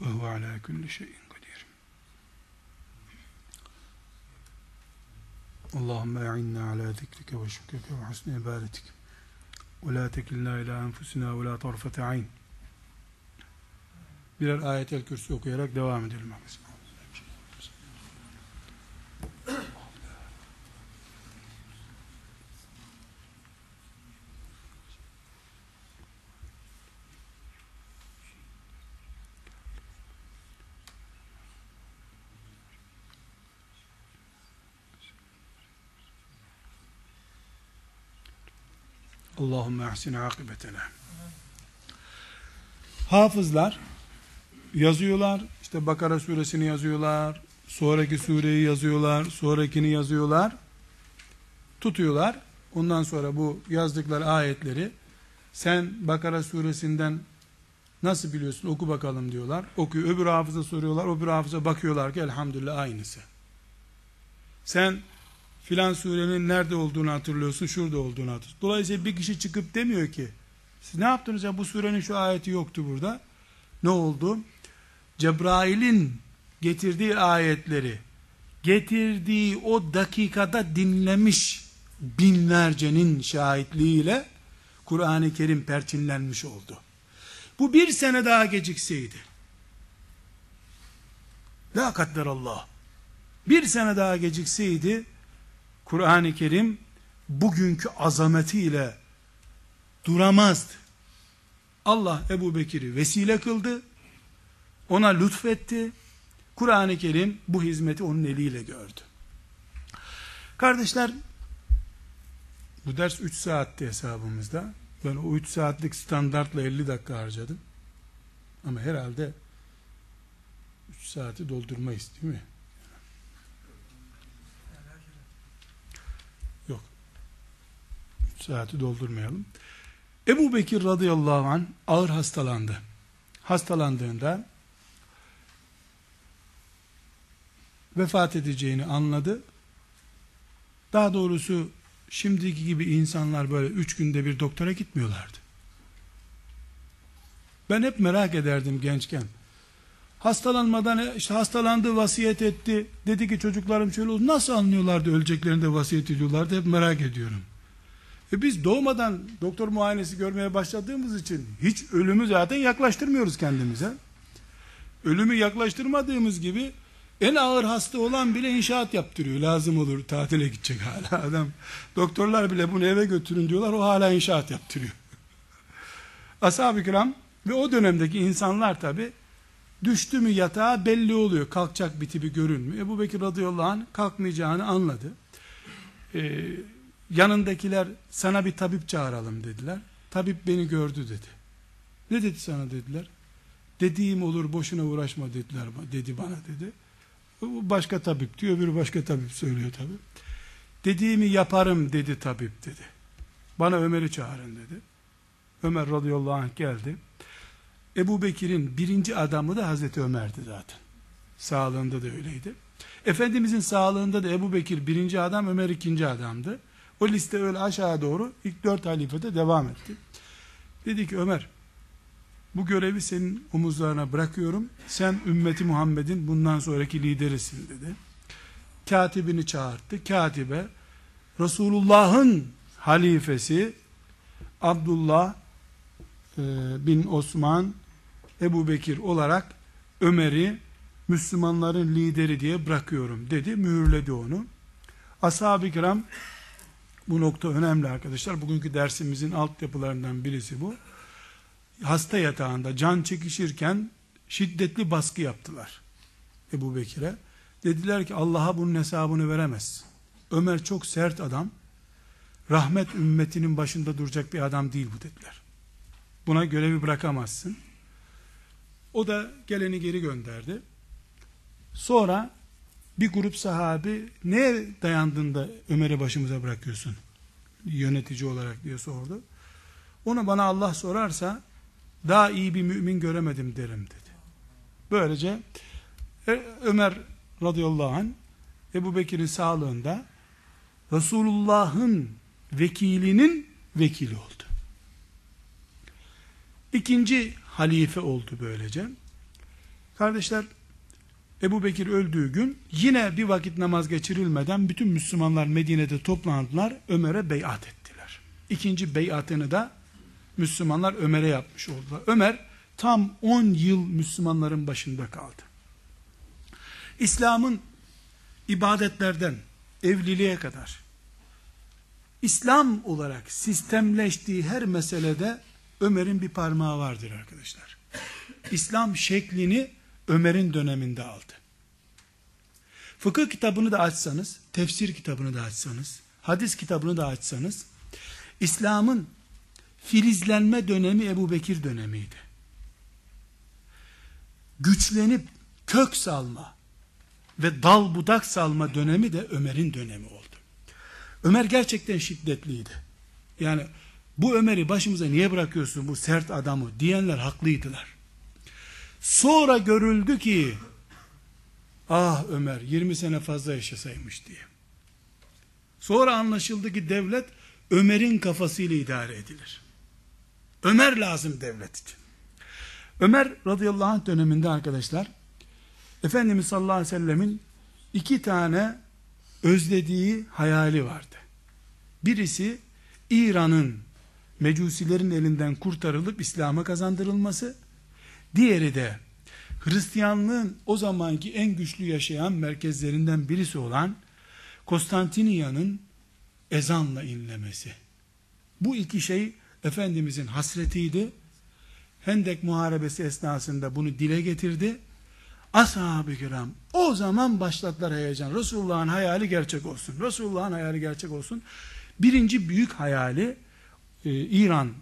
S1: Ve huve ala kulli şeyin kadir. Allahümme e'inna ala zikrike ve şükrike ve husni ibadetik. Ve la tekilna ila enfusina ve la tarfete ayn. Birer ayetel kürsü okuyarak devam edelim. Allahümme ahsin akıbetena. Hafızlar yazıyorlar, işte Bakara suresini yazıyorlar, sonraki sureyi yazıyorlar, sonrakini yazıyorlar, tutuyorlar. Ondan sonra bu yazdıkları ayetleri sen Bakara suresinden nasıl biliyorsun oku bakalım diyorlar. Okuyor. Öbür hafıza soruyorlar. Öbür hafıza bakıyorlar ki elhamdülillah aynısı. Sen filan surenin nerede olduğunu hatırlıyorsun, şurada olduğunu hatırlıyorsun. Dolayısıyla bir kişi çıkıp demiyor ki, siz ne yaptınız ya bu surenin şu ayeti yoktu burada. Ne oldu? Cebrail'in getirdiği ayetleri, getirdiği o dakikada dinlemiş binlercenin şahitliğiyle Kur'an-ı Kerim perçinlenmiş oldu. Bu bir sene daha gecikseydi, la Allah, bir sene daha gecikseydi, Kur'an-ı Kerim bugünkü azametiyle duramazdı. Allah Ebu Bekir'i vesile kıldı. Ona lütfetti. Kur'an-ı Kerim bu hizmeti onun eliyle gördü. Kardeşler, bu ders 3 saatti hesabımızda. Ben o 3 saatlik standartla 50 dakika harcadım. Ama herhalde 3 saati doldurmayız değil mi? Saati doldurmayalım. Ebu Bekir radıyallahu an ağır hastalandı. Hastalandığında vefat edeceğini anladı. Daha doğrusu şimdiki gibi insanlar böyle üç günde bir doktora gitmiyorlardı. Ben hep merak ederdim gençken. Hastalanmadan işte hastalandı vasiyet etti. Dedi ki çocuklarım şöyle oldu. Nasıl anlıyorlardı öleceklerinde vasiyet ediyorlardı hep merak ediyorum. E biz doğmadan doktor muayenesi görmeye başladığımız için hiç ölümü zaten yaklaştırmıyoruz kendimize. Ölümü yaklaştırmadığımız gibi en ağır hasta olan bile inşaat yaptırıyor. Lazım olur tatile gidecek hala adam. Doktorlar bile bunu eve götürün diyorlar. O hala inşaat yaptırıyor. Ashab-ı kiram ve o dönemdeki insanlar tabi düştü mü yatağa belli oluyor. Kalkacak bir tipi görünmüyor. Ebu Bekir radıyallahu anh kalkmayacağını anladı. Ee, yanındakiler sana bir tabip çağıralım dediler. Tabip beni gördü dedi. Ne dedi sana dediler. Dediğim olur boşuna uğraşma dediler dedi bana dedi. Başka tabip diyor öbürü başka tabip söylüyor tabi. Dediğimi yaparım dedi tabip dedi. Bana Ömer'i çağırın dedi. Ömer radıyallahu anh geldi. Ebu Bekir'in birinci adamı da Hazreti Ömer'di zaten. Sağlığında da öyleydi. Efendimizin sağlığında da Ebu Bekir birinci adam, Ömer ikinci adamdı. O liste öyle aşağı doğru ilk dört halifede devam etti. Dedi ki Ömer bu görevi senin omuzlarına bırakıyorum. Sen ümmeti Muhammed'in bundan sonraki liderisin dedi. Katibini çağırdı. Katibe Resulullah'ın halifesi Abdullah e, bin Osman Ebu Bekir olarak Ömer'i Müslümanların lideri diye bırakıyorum dedi. Mühürledi onu. Ashab-ı kiram bu nokta önemli arkadaşlar. Bugünkü dersimizin altyapılarından birisi bu. Hasta yatağında can çekişirken şiddetli baskı yaptılar. Ebu Bekir'e. Dediler ki Allah'a bunun hesabını veremez. Ömer çok sert adam. Rahmet ümmetinin başında duracak bir adam değil bu dediler. Buna görevi bırakamazsın. O da geleni geri gönderdi. Sonra bir grup sahabi neye dayandığında Ömer'i başımıza bırakıyorsun? yönetici olarak diye sordu. Onu bana Allah sorarsa daha iyi bir mümin göremedim derim dedi. Böylece e, Ömer radıyallahu anh Ebu Bekir'in sağlığında Resulullah'ın vekilinin vekili oldu. İkinci halife oldu böylece. Kardeşler Ebu Bekir öldüğü gün yine bir vakit namaz geçirilmeden bütün Müslümanlar Medine'de toplandılar. Ömer'e beyat ettiler. İkinci beyatını da Müslümanlar Ömer'e yapmış oldular. Ömer tam 10 yıl Müslümanların başında kaldı. İslam'ın ibadetlerden evliliğe kadar İslam olarak sistemleştiği her meselede Ömer'in bir parmağı vardır arkadaşlar. İslam şeklini Ömer'in döneminde aldı. Fıkıh kitabını da açsanız, tefsir kitabını da açsanız, hadis kitabını da açsanız, İslam'ın filizlenme dönemi Ebu Bekir dönemiydi. Güçlenip kök salma ve dal budak salma dönemi de Ömer'in dönemi oldu. Ömer gerçekten şiddetliydi. Yani bu Ömer'i başımıza niye bırakıyorsun bu sert adamı diyenler haklıydılar. Sonra görüldü ki ah Ömer 20 sene fazla yaşasaymış diye. Sonra anlaşıldı ki devlet Ömer'in kafasıyla idare edilir. Ömer lazım devlet için. Ömer radıyallahu anh döneminde arkadaşlar Efendimiz sallallahu aleyhi ve sellemin iki tane özlediği hayali vardı. Birisi İran'ın mecusilerin elinden kurtarılıp İslam'a kazandırılması, diğeri de Hristiyanlığın o zamanki en güçlü yaşayan merkezlerinden birisi olan Konstantiniyye'nin ezanla inlemesi. Bu iki şey Efendimizin hasretiydi. Hendek muharebesi esnasında bunu dile getirdi. Ashab-ı kiram o zaman başlattılar heyecan. Resulullah'ın hayali gerçek olsun. Resulullah'ın hayali gerçek olsun. Birinci büyük hayali e, İran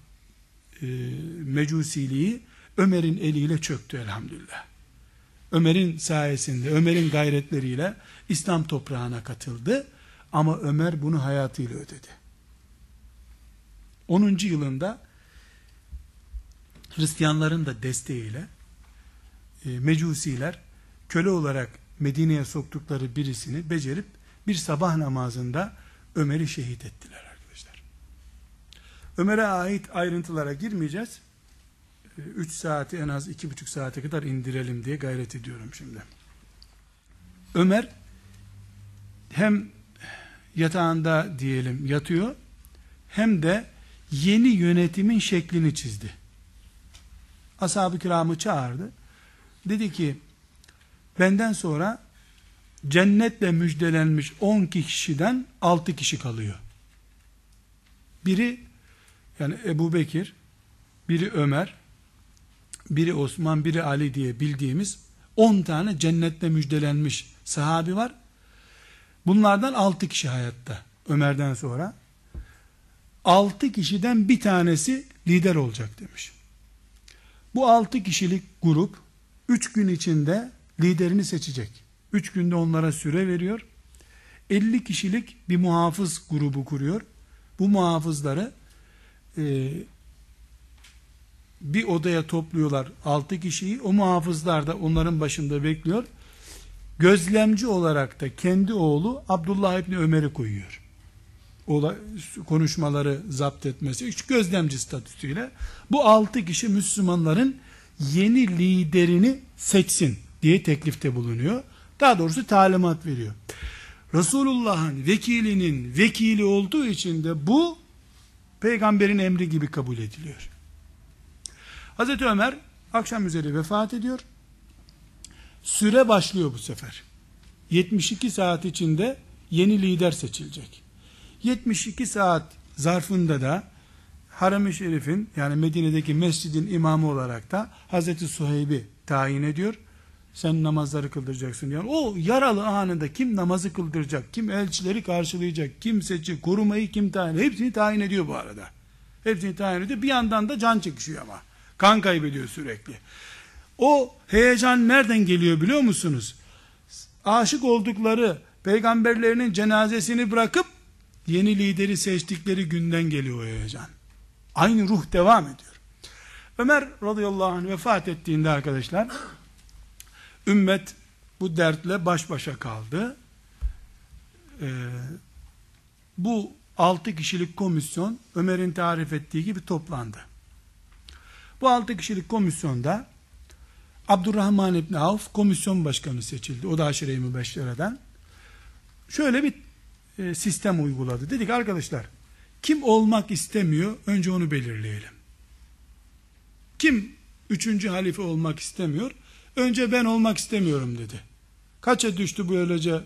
S1: e, mecusiliği Ömer'in eliyle çöktü elhamdülillah. Ömer'in sayesinde, Ömer'in gayretleriyle İslam toprağına katıldı. Ama Ömer bunu hayatıyla ödedi. 10. yılında Hristiyanların da desteğiyle e, mecusiler köle olarak Medine'ye soktukları birisini becerip bir sabah namazında Ömer'i şehit ettiler arkadaşlar. Ömer'e ait ayrıntılara girmeyeceğiz. 3 saati en az 2,5 saate kadar indirelim diye gayret ediyorum şimdi. Ömer hem yatağında diyelim yatıyor hem de yeni yönetimin şeklini çizdi. Ashab-ı kiramı çağırdı. Dedi ki benden sonra cennetle müjdelenmiş 10 kişiden 6 kişi kalıyor. Biri yani Ebu Bekir, biri Ömer, biri Osman, biri Ali diye bildiğimiz 10 tane cennetle müjdelenmiş sahabi var. Bunlardan 6 kişi hayatta Ömer'den sonra. 6 kişiden bir tanesi lider olacak demiş. Bu 6 kişilik grup 3 gün içinde liderini seçecek. 3 günde onlara süre veriyor. 50 kişilik bir muhafız grubu kuruyor. Bu muhafızları e, bir odaya topluyorlar 6 kişiyi. O muhafızlar da onların başında bekliyor. Gözlemci olarak da kendi oğlu Abdullah İbni Ömer'i koyuyor. Ola, konuşmaları zapt etmesi. Üç gözlemci statüsüyle. Bu altı kişi Müslümanların yeni liderini seçsin diye teklifte bulunuyor. Daha doğrusu talimat veriyor. Resulullah'ın vekilinin vekili olduğu için de bu peygamberin emri gibi kabul ediliyor. Hazreti Ömer akşam üzeri vefat ediyor. Süre başlıyor bu sefer. 72 saat içinde yeni lider seçilecek. 72 saat zarfında da Harem-i Şerif'in yani Medine'deki mescidin imamı olarak da Hazreti Suheyb'i tayin ediyor sen namazları kıldıracaksın. Yani o yaralı anında kim namazı kıldıracak, kim elçileri karşılayacak, kim seçi, korumayı kim tayin hepsini tayin ediyor bu arada. Hepsini tayin ediyor. Bir yandan da can çekişiyor ama. Kan kaybediyor sürekli. O heyecan nereden geliyor biliyor musunuz? Aşık oldukları peygamberlerinin cenazesini bırakıp yeni lideri seçtikleri günden geliyor o heyecan. Aynı ruh devam ediyor. Ömer radıyallahu anh vefat ettiğinde arkadaşlar ümmet bu dertle baş başa kaldı. Ee, bu altı kişilik komisyon Ömer'in tarif ettiği gibi toplandı. Bu altı kişilik komisyonda Abdurrahman İbni Avf komisyon başkanı seçildi. O da aşire-i mübeşşereden. Şöyle bir e, sistem uyguladı. Dedik arkadaşlar kim olmak istemiyor önce onu belirleyelim. Kim üçüncü halife olmak istemiyor? Önce ben olmak istemiyorum dedi. Kaça düştü böylece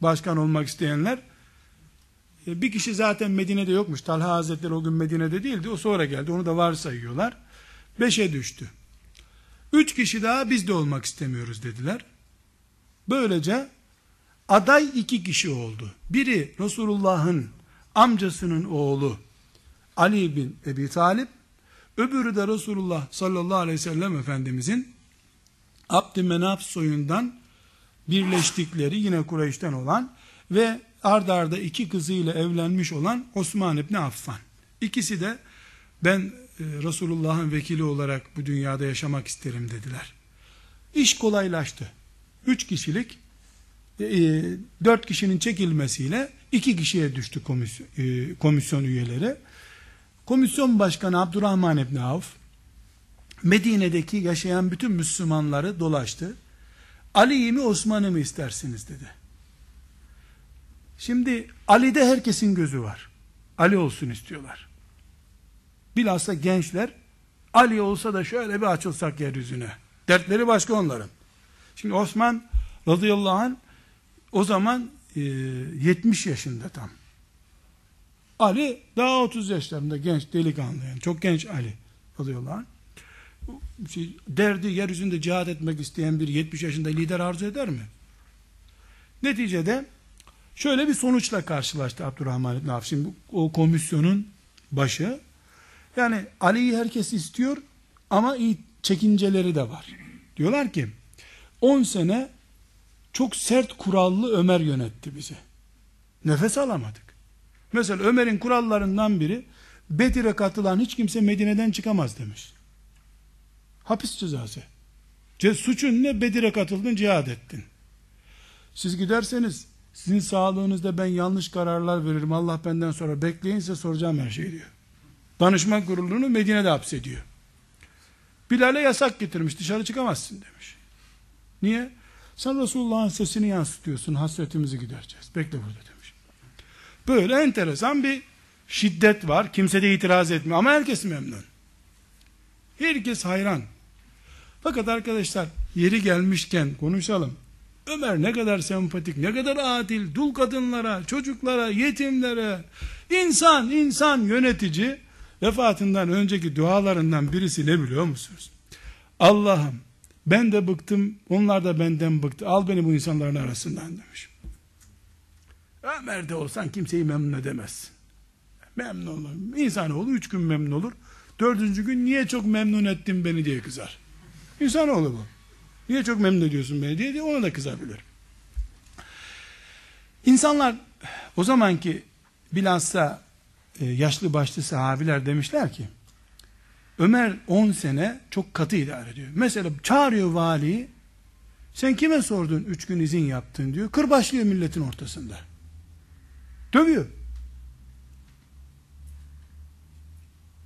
S1: başkan olmak isteyenler? E, bir kişi zaten Medine'de yokmuş. Talha Hazretleri o gün Medine'de değildi. O sonra geldi. Onu da varsayıyorlar. Beşe düştü. Üç kişi daha biz de olmak istemiyoruz dediler. Böylece aday iki kişi oldu. Biri Resulullah'ın amcasının oğlu Ali bin Ebi Talip, öbürü de Resulullah sallallahu aleyhi ve sellem Efendimizin Abdümenaf soyundan birleştikleri yine Kureyş'ten olan ve ardarda arda iki kızıyla evlenmiş olan Osman İbni Affan. İkisi de ben e, Resulullah'ın vekili olarak bu dünyada yaşamak isterim dediler. İş kolaylaştı. Üç kişilik e, e, dört kişinin çekilmesiyle iki kişiye düştü komisyon, komisyon üyeleri. Komisyon başkanı Abdurrahman İbni Avf Medine'deki yaşayan bütün Müslümanları dolaştı. Ali'yi mi Osman'ı mı istersiniz dedi. Şimdi Ali'de herkesin gözü var. Ali olsun istiyorlar. Bilhassa gençler Ali olsa da şöyle bir açılsak yeryüzüne. Dertleri başka onların. Şimdi Osman radıyallahu anh o zaman e, 70 yaşında tam. Ali daha 30 yaşlarında genç delikanlı yani çok genç Ali radıyallahu anh. Şey, derdi yeryüzünde cihad etmek isteyen bir 70 yaşında lider arzu eder mi? Neticede şöyle bir sonuçla karşılaştı Abdurrahman İbni Avf. Şimdi o komisyonun başı yani Ali'yi herkes istiyor ama iyi çekinceleri de var. Diyorlar ki 10 sene çok sert kurallı Ömer yönetti bizi. Nefes alamadık. Mesela Ömer'in kurallarından biri Bedir'e katılan hiç kimse Medine'den çıkamaz demiş. Hapis cezası. Ce suçun ne? Bedir'e katıldın, cihad ettin. Siz giderseniz sizin sağlığınızda ben yanlış kararlar veririm. Allah benden sonra bekleyin size soracağım her şeyi diyor. Danışma kurulunu Medine'de hapsediyor. Bilal'e yasak getirmiş. Dışarı çıkamazsın demiş. Niye? Sen Resulullah'ın sesini yansıtıyorsun. Hasretimizi gidereceğiz. Bekle burada demiş. Böyle enteresan bir şiddet var. Kimse de itiraz etmiyor. Ama herkes memnun. Herkes hayran. Fakat arkadaşlar yeri gelmişken konuşalım. Ömer ne kadar sempatik, ne kadar adil, dul kadınlara, çocuklara, yetimlere, insan, insan yönetici, vefatından önceki dualarından birisi ne biliyor musunuz? Allah'ım ben de bıktım, onlar da benden bıktı, al beni bu insanların arasından demiş. Ömer'de olsan kimseyi memnun edemezsin. Memnun olur. İnsanoğlu üç gün memnun olur. Dördüncü gün niye çok memnun ettin beni diye kızar. İnsanoğlu bu. Niye çok memnun ediyorsun beni diye, diye ona da kızabilir. İnsanlar o zamanki bilhassa e, yaşlı başlı sahabiler demişler ki Ömer 10 sene çok katı idare ediyor. Mesela çağırıyor valiyi sen kime sordun 3 gün izin yaptın diyor. Kırbaçlıyor milletin ortasında. Dövüyor.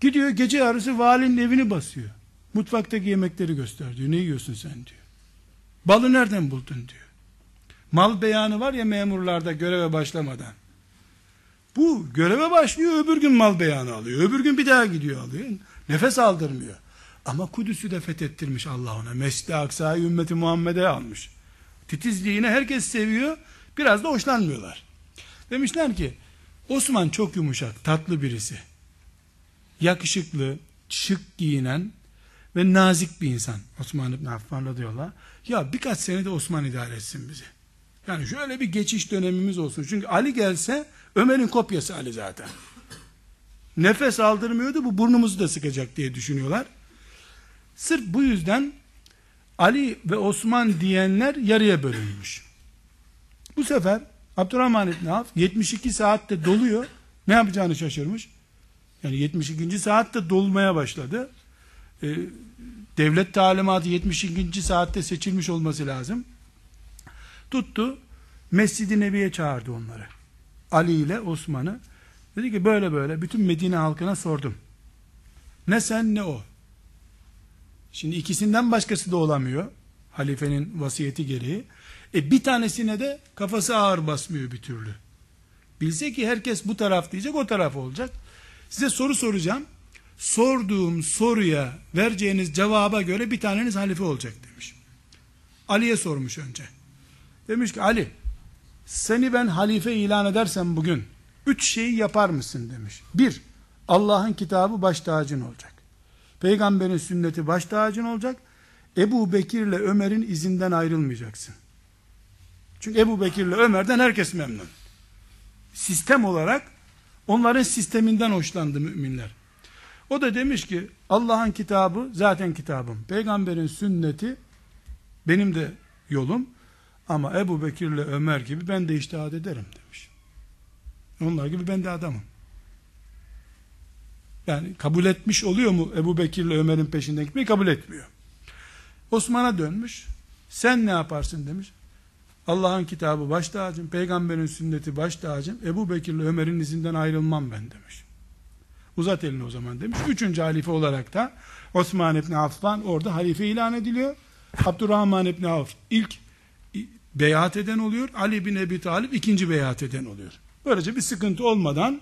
S1: Gidiyor gece yarısı valinin evini basıyor. Mutfaktaki yemekleri göster. Ne yiyorsun sen diyor. Balı nereden buldun diyor. Mal beyanı var ya memurlarda göreve başlamadan. Bu göreve başlıyor öbür gün mal beyanı alıyor. Öbür gün bir daha gidiyor alıyor. Nefes aldırmıyor. Ama Kudüs'ü de fethettirmiş Allah ona. Mescid-i Aksa'yı ümmeti Muhammed'e almış. Titizliğine herkes seviyor. Biraz da hoşlanmıyorlar. Demişler ki Osman çok yumuşak, tatlı birisi. Yakışıklı, şık giyinen ve nazik bir insan. Osman İbni Affan diyorlar. Ya birkaç sene de Osman idare etsin bizi. Yani şöyle bir geçiş dönemimiz olsun. Çünkü Ali gelse Ömer'in kopyası Ali zaten. Nefes aldırmıyordu bu burnumuzu da sıkacak diye düşünüyorlar. Sırf bu yüzden Ali ve Osman diyenler yarıya bölünmüş. Bu sefer Abdurrahman İbni Avf 72 saatte doluyor. Ne yapacağını şaşırmış. Yani 72. saatte dolmaya başladı. Ee, devlet talimatı 72. saatte seçilmiş olması lazım. Tuttu. Mescid-i Nebi'ye çağırdı onları. Ali ile Osman'ı. Dedi ki böyle böyle bütün Medine halkına sordum. Ne sen ne o. Şimdi ikisinden başkası da olamıyor. Halifenin vasiyeti gereği. E bir tanesine de kafası ağır basmıyor bir türlü. Bilse ki herkes bu taraf diyecek o taraf olacak. Size soru soracağım. Sorduğum soruya vereceğiniz cevaba göre bir taneniz halife olacak demiş. Ali'ye sormuş önce. Demiş ki Ali seni ben halife ilan edersem bugün üç şeyi yapar mısın demiş. Bir, Allah'ın kitabı baş tacın olacak. Peygamberin sünneti baş tacın olacak. Ebu Bekir ile Ömer'in izinden ayrılmayacaksın. Çünkü Ebu Bekir ile Ömer'den herkes memnun. Sistem olarak onların sisteminden hoşlandı müminler. O da demiş ki Allah'ın kitabı zaten kitabım. Peygamberin sünneti benim de yolum. Ama Ebu Bekir ile Ömer gibi ben de iştihad ederim demiş. Onlar gibi ben de adamım. Yani kabul etmiş oluyor mu Ebu Bekir ile Ömer'in peşinden gitmeyi kabul etmiyor. Osman'a dönmüş. Sen ne yaparsın demiş. Allah'ın kitabı baş tacım, peygamberin sünneti baş tacım, Ebu Bekir ile Ömer'in izinden ayrılmam ben demiş. Uzat elini o zaman demiş. Üçüncü halife olarak da Osman İbni Affan orada halife ilan ediliyor. Abdurrahman İbni Avf ilk beyat eden oluyor. Ali bin Ebi Talip ikinci beyat eden oluyor. Böylece bir sıkıntı olmadan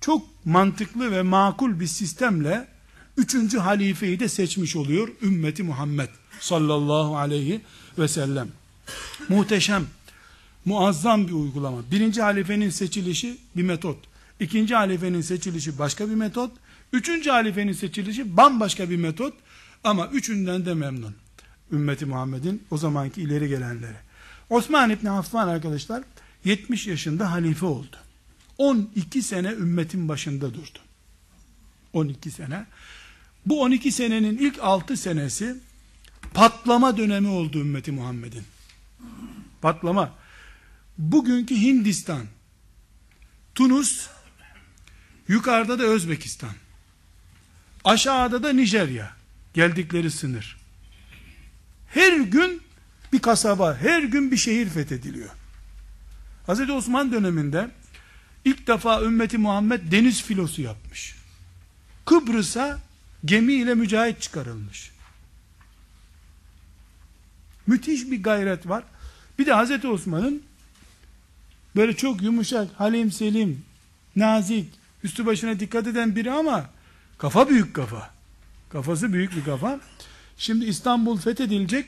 S1: çok mantıklı ve makul bir sistemle üçüncü halifeyi de seçmiş oluyor ümmeti Muhammed sallallahu aleyhi ve sellem. Muhteşem, muazzam bir uygulama. Birinci halifenin seçilişi bir metot. İkinci halifenin seçilişi başka bir metot. Üçüncü halifenin seçilişi bambaşka bir metot. Ama üçünden de memnun. Ümmeti Muhammed'in o zamanki ileri gelenleri. Osman İbni Affan arkadaşlar 70 yaşında halife oldu. 12 sene ümmetin başında durdu. 12 sene. Bu 12 senenin ilk 6 senesi patlama dönemi oldu ümmeti Muhammed'in. Patlama. Bugünkü Hindistan, Tunus, yukarıda da Özbekistan, aşağıda da Nijerya, geldikleri sınır. Her gün bir kasaba, her gün bir şehir fethediliyor. Hz. Osman döneminde ilk defa ümmeti Muhammed deniz filosu yapmış. Kıbrıs'a gemiyle mücahit çıkarılmış. Müthiş bir gayret var. Bir de Hazreti Osman'ın böyle çok yumuşak, halim selim, nazik, üstü başına dikkat eden biri ama kafa büyük kafa. Kafası büyük bir kafa. Şimdi İstanbul fethedilecek,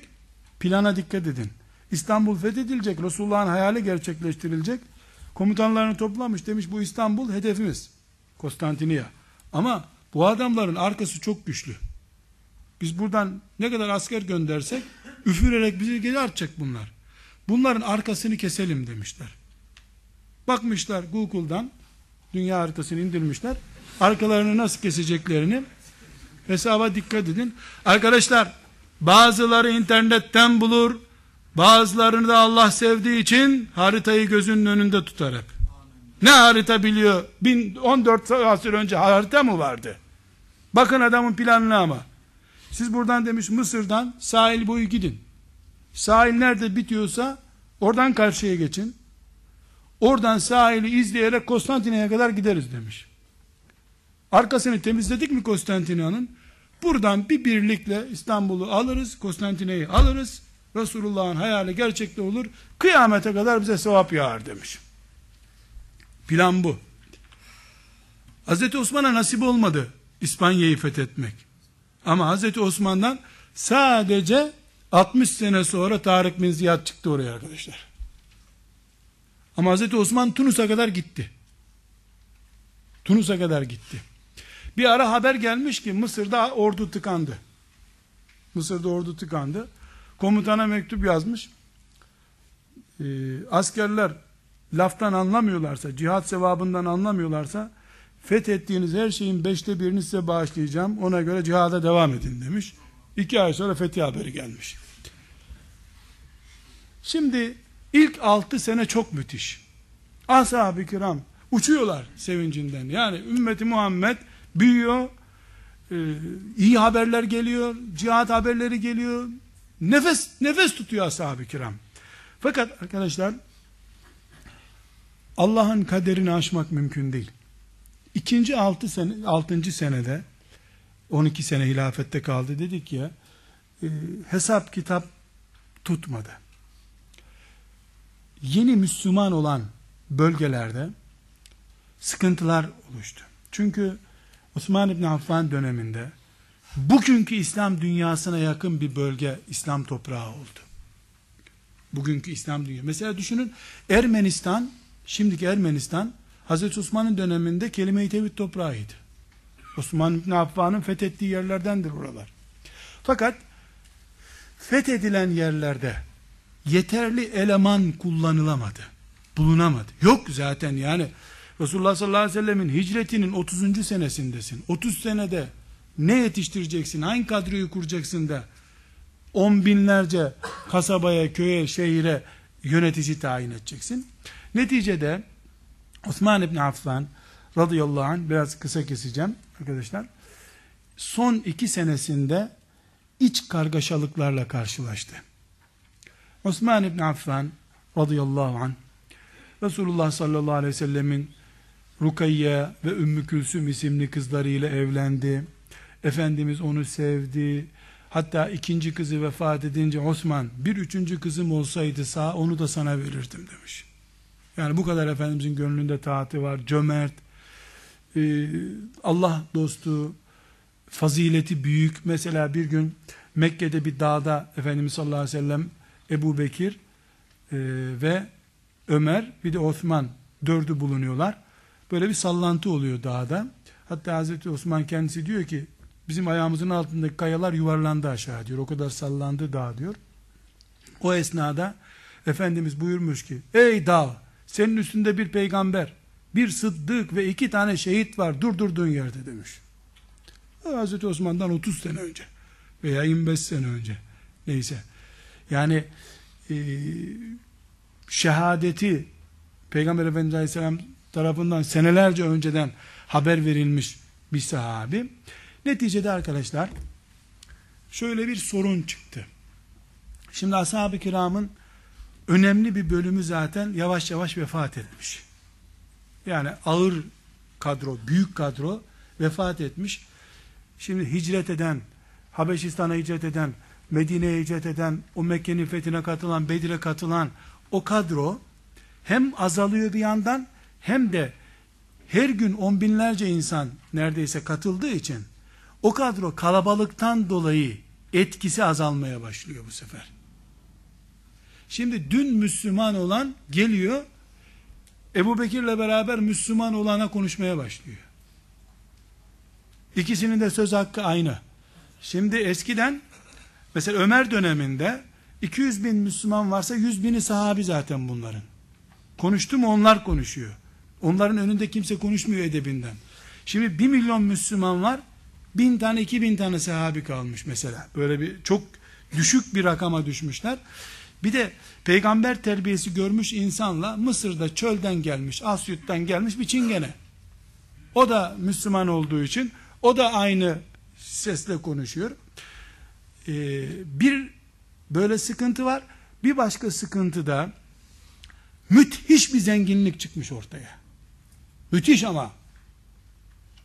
S1: plana dikkat edin. İstanbul fethedilecek, Resulullah'ın hayali gerçekleştirilecek. Komutanlarını toplamış demiş bu İstanbul hedefimiz. Konstantiniye. Ama bu adamların arkası çok güçlü. Biz buradan ne kadar asker göndersek üfürerek bizi geri atacak bunlar. Bunların arkasını keselim demişler. Bakmışlar Google'dan dünya haritasını indirmişler. Arkalarını nasıl keseceklerini hesaba dikkat edin. Arkadaşlar bazıları internetten bulur. Bazılarını da Allah sevdiği için haritayı gözünün önünde tutar hep. Ne harita biliyor? 14 asır önce harita mı vardı? Bakın adamın planına ama. Siz buradan demiş Mısır'dan sahil boyu gidin. Sahil nerede bitiyorsa oradan karşıya geçin. Oradan sahili izleyerek Konstantinye'ye kadar gideriz demiş. Arkasını temizledik mi Konstantinye'nin? Buradan bir birlikle İstanbul'u alırız, Konstantinye'yi alırız. Resulullah'ın hayali gerçekte olur. Kıyamete kadar bize sevap yağar demiş. Plan bu. Hz. Osman'a nasip olmadı İspanya'yı fethetmek. Ama Hz. Osman'dan sadece 60 sene sonra Tarık bin Ziyad çıktı oraya arkadaşlar. Ama Hz. Osman Tunus'a kadar gitti. Tunus'a kadar gitti. Bir ara haber gelmiş ki Mısır'da ordu tıkandı. Mısır'da ordu tıkandı. Komutana mektup yazmış. Ee, askerler laftan anlamıyorlarsa, cihat sevabından anlamıyorlarsa, fethettiğiniz her şeyin beşte birini size bağışlayacağım, ona göre cihada devam edin demiş. İki ay sonra fethi haberi gelmiş. Şimdi ilk altı sene çok müthiş. Ashab-ı kiram uçuyorlar sevincinden. Yani ümmeti Muhammed büyüyor, e, iyi haberler geliyor, cihat haberleri geliyor. Nefes nefes tutuyor ashab-ı kiram. Fakat arkadaşlar Allah'ın kaderini aşmak mümkün değil. İkinci altı sene, altıncı senede 12 sene hilafette kaldı dedik ya e, hesap kitap tutmadı. Yeni Müslüman olan bölgelerde sıkıntılar oluştu. Çünkü Osman İbni Affan döneminde bugünkü İslam dünyasına yakın bir bölge İslam toprağı oldu. Bugünkü İslam dünyası. Mesela düşünün Ermenistan, şimdiki Ermenistan Hazreti Osman'ın döneminde kelime-i tevhid toprağıydı. Osman İbni Affan'ın fethettiği yerlerdendir oralar. Fakat fethedilen yerlerde yeterli eleman kullanılamadı. Bulunamadı. Yok zaten yani Resulullah sallallahu aleyhi ve sellemin hicretinin 30. senesindesin. 30 senede ne yetiştireceksin? Hangi kadroyu kuracaksın da on binlerce kasabaya, köye, şehire yönetici tayin edeceksin. Neticede Osman İbni Affan radıyallahu anh biraz kısa keseceğim arkadaşlar. Son iki senesinde iç kargaşalıklarla karşılaştı. Osman İbni Affan radıyallahu anh Resulullah sallallahu aleyhi ve sellemin Rukayye ve Ümmü Külsüm isimli kızlarıyla evlendi. Efendimiz onu sevdi. Hatta ikinci kızı vefat edince Osman bir üçüncü kızım olsaydı sağ onu da sana verirdim demiş. Yani bu kadar Efendimizin gönlünde taati var. Cömert, e, Allah dostu, fazileti büyük. Mesela bir gün Mekke'de bir dağda Efendimiz sallallahu aleyhi ve sellem Ebu Bekir e, ve Ömer bir de Osman dördü bulunuyorlar. Böyle bir sallantı oluyor dağda. Hatta Hazreti Osman kendisi diyor ki bizim ayağımızın altındaki kayalar yuvarlandı aşağı diyor. O kadar sallandı dağ diyor. O esnada Efendimiz buyurmuş ki ey dağ senin üstünde bir peygamber bir sıddık ve iki tane şehit var durdurduğun yerde demiş. Hazreti Osman'dan 30 sene önce veya 25 sene önce neyse yani e, şehadeti Peygamber Efendimiz Aleyhisselam tarafından senelerce önceden haber verilmiş bir sahabi. Neticede arkadaşlar şöyle bir sorun çıktı. Şimdi ashab-ı kiramın önemli bir bölümü zaten yavaş yavaş vefat etmiş. Yani ağır kadro, büyük kadro vefat etmiş. Şimdi hicret eden, Habeşistan'a hicret eden, Medine'ye hicret eden, o Mekke'nin fethine katılan, Bedir'e katılan o kadro hem azalıyor bir yandan hem de her gün on binlerce insan neredeyse katıldığı için o kadro kalabalıktan dolayı etkisi azalmaya başlıyor bu sefer. Şimdi dün Müslüman olan geliyor Ebu Bekir'le beraber Müslüman olana konuşmaya başlıyor. İkisinin de söz hakkı aynı. Şimdi eskiden mesela Ömer döneminde 200 bin Müslüman varsa 100 bini sahabi zaten bunların. Konuştu mu onlar konuşuyor. Onların önünde kimse konuşmuyor edebinden. Şimdi 1 milyon Müslüman var. Bin tane iki bin tane sahabi kalmış mesela. Böyle bir çok düşük bir rakama düşmüşler. Bir de peygamber terbiyesi görmüş insanla Mısır'da çölden gelmiş, Asyut'tan gelmiş bir çingene. O da Müslüman olduğu için o da aynı sesle konuşuyor. Ee, bir böyle sıkıntı var. Bir başka sıkıntı da müthiş bir zenginlik çıkmış ortaya. Müthiş ama.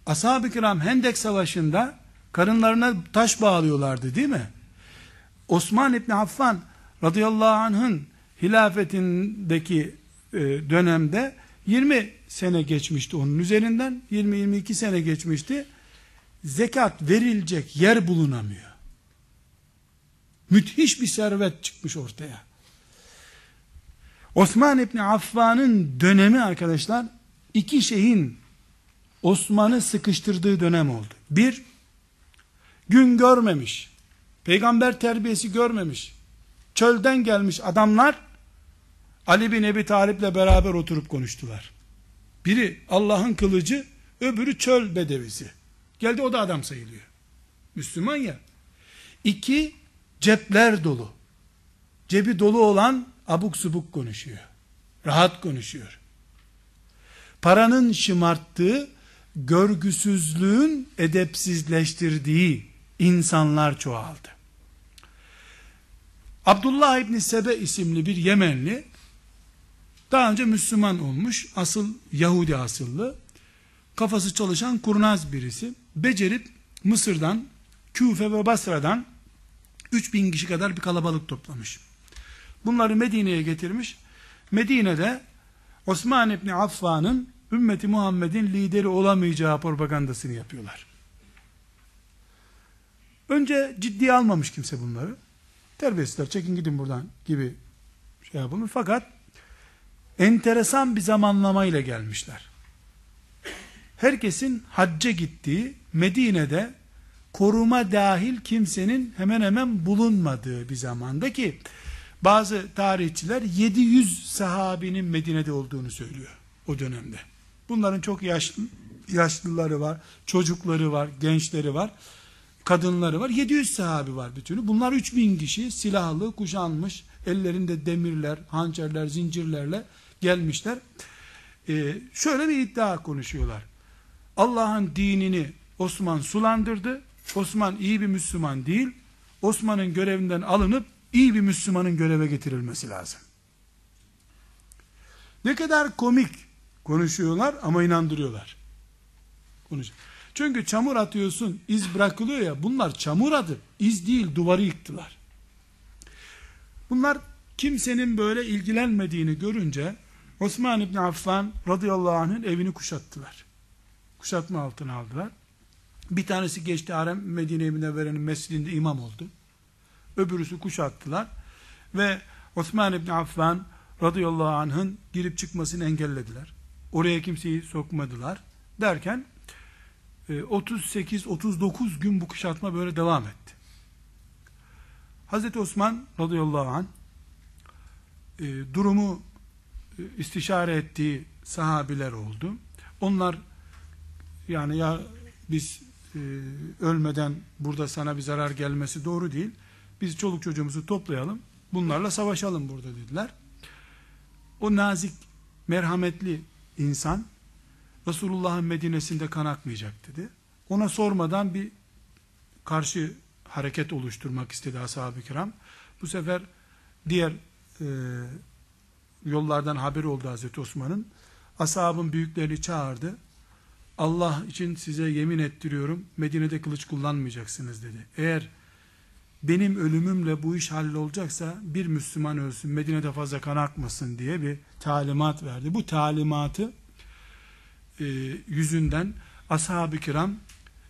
S1: Ashab-ı kiram Hendek Savaşı'nda karınlarına taş bağlıyorlardı değil mi? Osman İbni Affan radıyallahu anh'ın hilafetindeki e, dönemde 20 sene geçmişti onun üzerinden 20-22 sene geçmişti zekat verilecek yer bulunamıyor müthiş bir servet çıkmış ortaya Osman İbni Affan'ın dönemi arkadaşlar iki şeyin Osman'ı sıkıştırdığı dönem oldu bir gün görmemiş peygamber terbiyesi görmemiş çölden gelmiş adamlar Ali bin Ebi Talip'le beraber oturup konuştular. Biri Allah'ın kılıcı, öbürü çöl bedevisi. Geldi o da adam sayılıyor. Müslüman ya. İki, cepler dolu. Cebi dolu olan abuk subuk konuşuyor. Rahat konuşuyor. paranın şımarttığı, görgüsüzlüğün edepsizleştirdiği insanlar çoğaldı. Abdullah İbni Sebe isimli bir Yemenli, daha önce Müslüman olmuş, asıl Yahudi asıllı, kafası çalışan kurnaz birisi, becerip Mısır'dan, Küfe ve Basra'dan 3000 kişi kadar bir kalabalık toplamış. Bunları Medine'ye getirmiş. Medine'de Osman İbni Affan'ın ümmeti Muhammed'in lideri olamayacağı propagandasını yapıyorlar. Önce ciddiye almamış kimse bunları. Terbiyesizler çekin gidin buradan gibi şey yapılmış. Fakat enteresan bir zamanlama ile gelmişler. Herkesin hacca gittiği Medine'de koruma dahil kimsenin hemen hemen bulunmadığı bir zamanda ki bazı tarihçiler 700 sahabinin Medine'de olduğunu söylüyor o dönemde. Bunların çok yaşlı, yaşlıları var, çocukları var, gençleri var, kadınları var. 700 sahabi var bütünü. Bunlar 3000 kişi silahlı, kuşanmış, ellerinde demirler, hançerler, zincirlerle gelmişler. Ee, şöyle bir iddia konuşuyorlar. Allah'ın dinini Osman sulandırdı. Osman iyi bir Müslüman değil. Osman'ın görevinden alınıp iyi bir Müslümanın göreve getirilmesi lazım. Ne kadar komik konuşuyorlar ama inandırıyorlar. Konuş. Çünkü çamur atıyorsun, iz bırakılıyor ya, bunlar çamur adı, iz değil, duvarı yıktılar. Bunlar kimsenin böyle ilgilenmediğini görünce Osman İbni Affan radıyallahu anh'ın evini kuşattılar. Kuşatma altına aldılar. Bir tanesi geçti Harem Medine-i Münevvere'nin mescidinde imam oldu. Öbürüsü kuşattılar. Ve Osman İbni Affan radıyallahu anh'ın girip çıkmasını engellediler. Oraya kimseyi sokmadılar. Derken 38-39 e, gün bu kuşatma böyle devam etti. Hazreti Osman radıyallahu anh e, durumu e, istişare ettiği sahabiler oldu. Onlar yani ya biz ölmeden burada sana bir zarar gelmesi doğru değil. Biz çoluk çocuğumuzu toplayalım. Bunlarla savaşalım burada dediler. O nazik, merhametli insan Resulullah'ın Medine'sinde kan akmayacak dedi. Ona sormadan bir karşı hareket oluşturmak istedi ashab-ı kiram. Bu sefer diğer e, yollardan haber oldu Hazreti Osman'ın. Ashabın büyüklerini çağırdı. Allah için size yemin ettiriyorum Medine'de kılıç kullanmayacaksınız dedi. Eğer benim ölümümle bu iş hallolacaksa bir Müslüman ölsün Medine'de fazla kan akmasın diye bir talimat verdi. Bu talimatı e, yüzünden ashab-ı kiram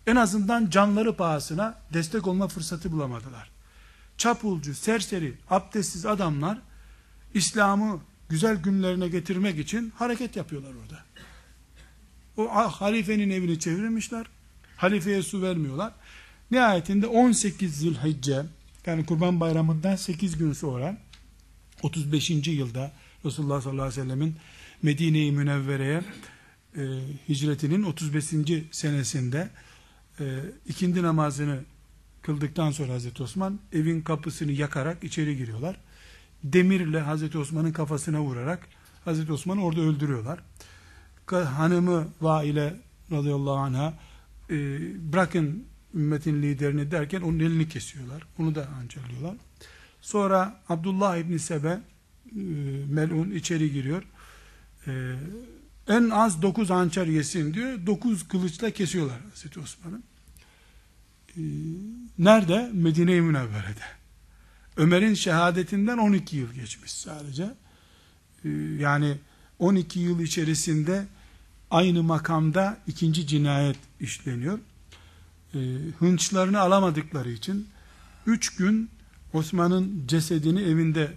S1: en azından canları pahasına destek olma fırsatı bulamadılar. Çapulcu, serseri, abdestsiz adamlar İslam'ı güzel günlerine getirmek için hareket yapıyorlar orada. O halifenin evini çevirmişler. Halifeye su vermiyorlar. Nihayetinde 18 Zülhicce yani Kurban Bayramı'ndan 8 gün sonra 35. yılda Resulullah sallallahu aleyhi ve sellemin Medine-i Münevvere'ye e, hicretinin 35. senesinde e, ikindi namazını kıldıktan sonra Hazreti Osman evin kapısını yakarak içeri giriyorlar. Demirle Hazreti Osman'ın kafasına vurarak Hazreti Osman'ı orada öldürüyorlar. Hanımı Vaile radıyallahu anh'a e, bırakın ümmetin liderini derken onun elini kesiyorlar. Onu da hançerliyorlar. Sonra Abdullah İbni Sebe e, melun içeri giriyor. E, en az dokuz hançer yesin diyor. Dokuz kılıçla kesiyorlar Hazreti Osman'ı. E, nerede? Medine-i Münevvere'de. Ömer'in şehadetinden 12 yıl geçmiş sadece. E, yani 12 yıl içerisinde aynı makamda ikinci cinayet işleniyor e, hınçlarını alamadıkları için üç gün Osman'ın cesedini evinde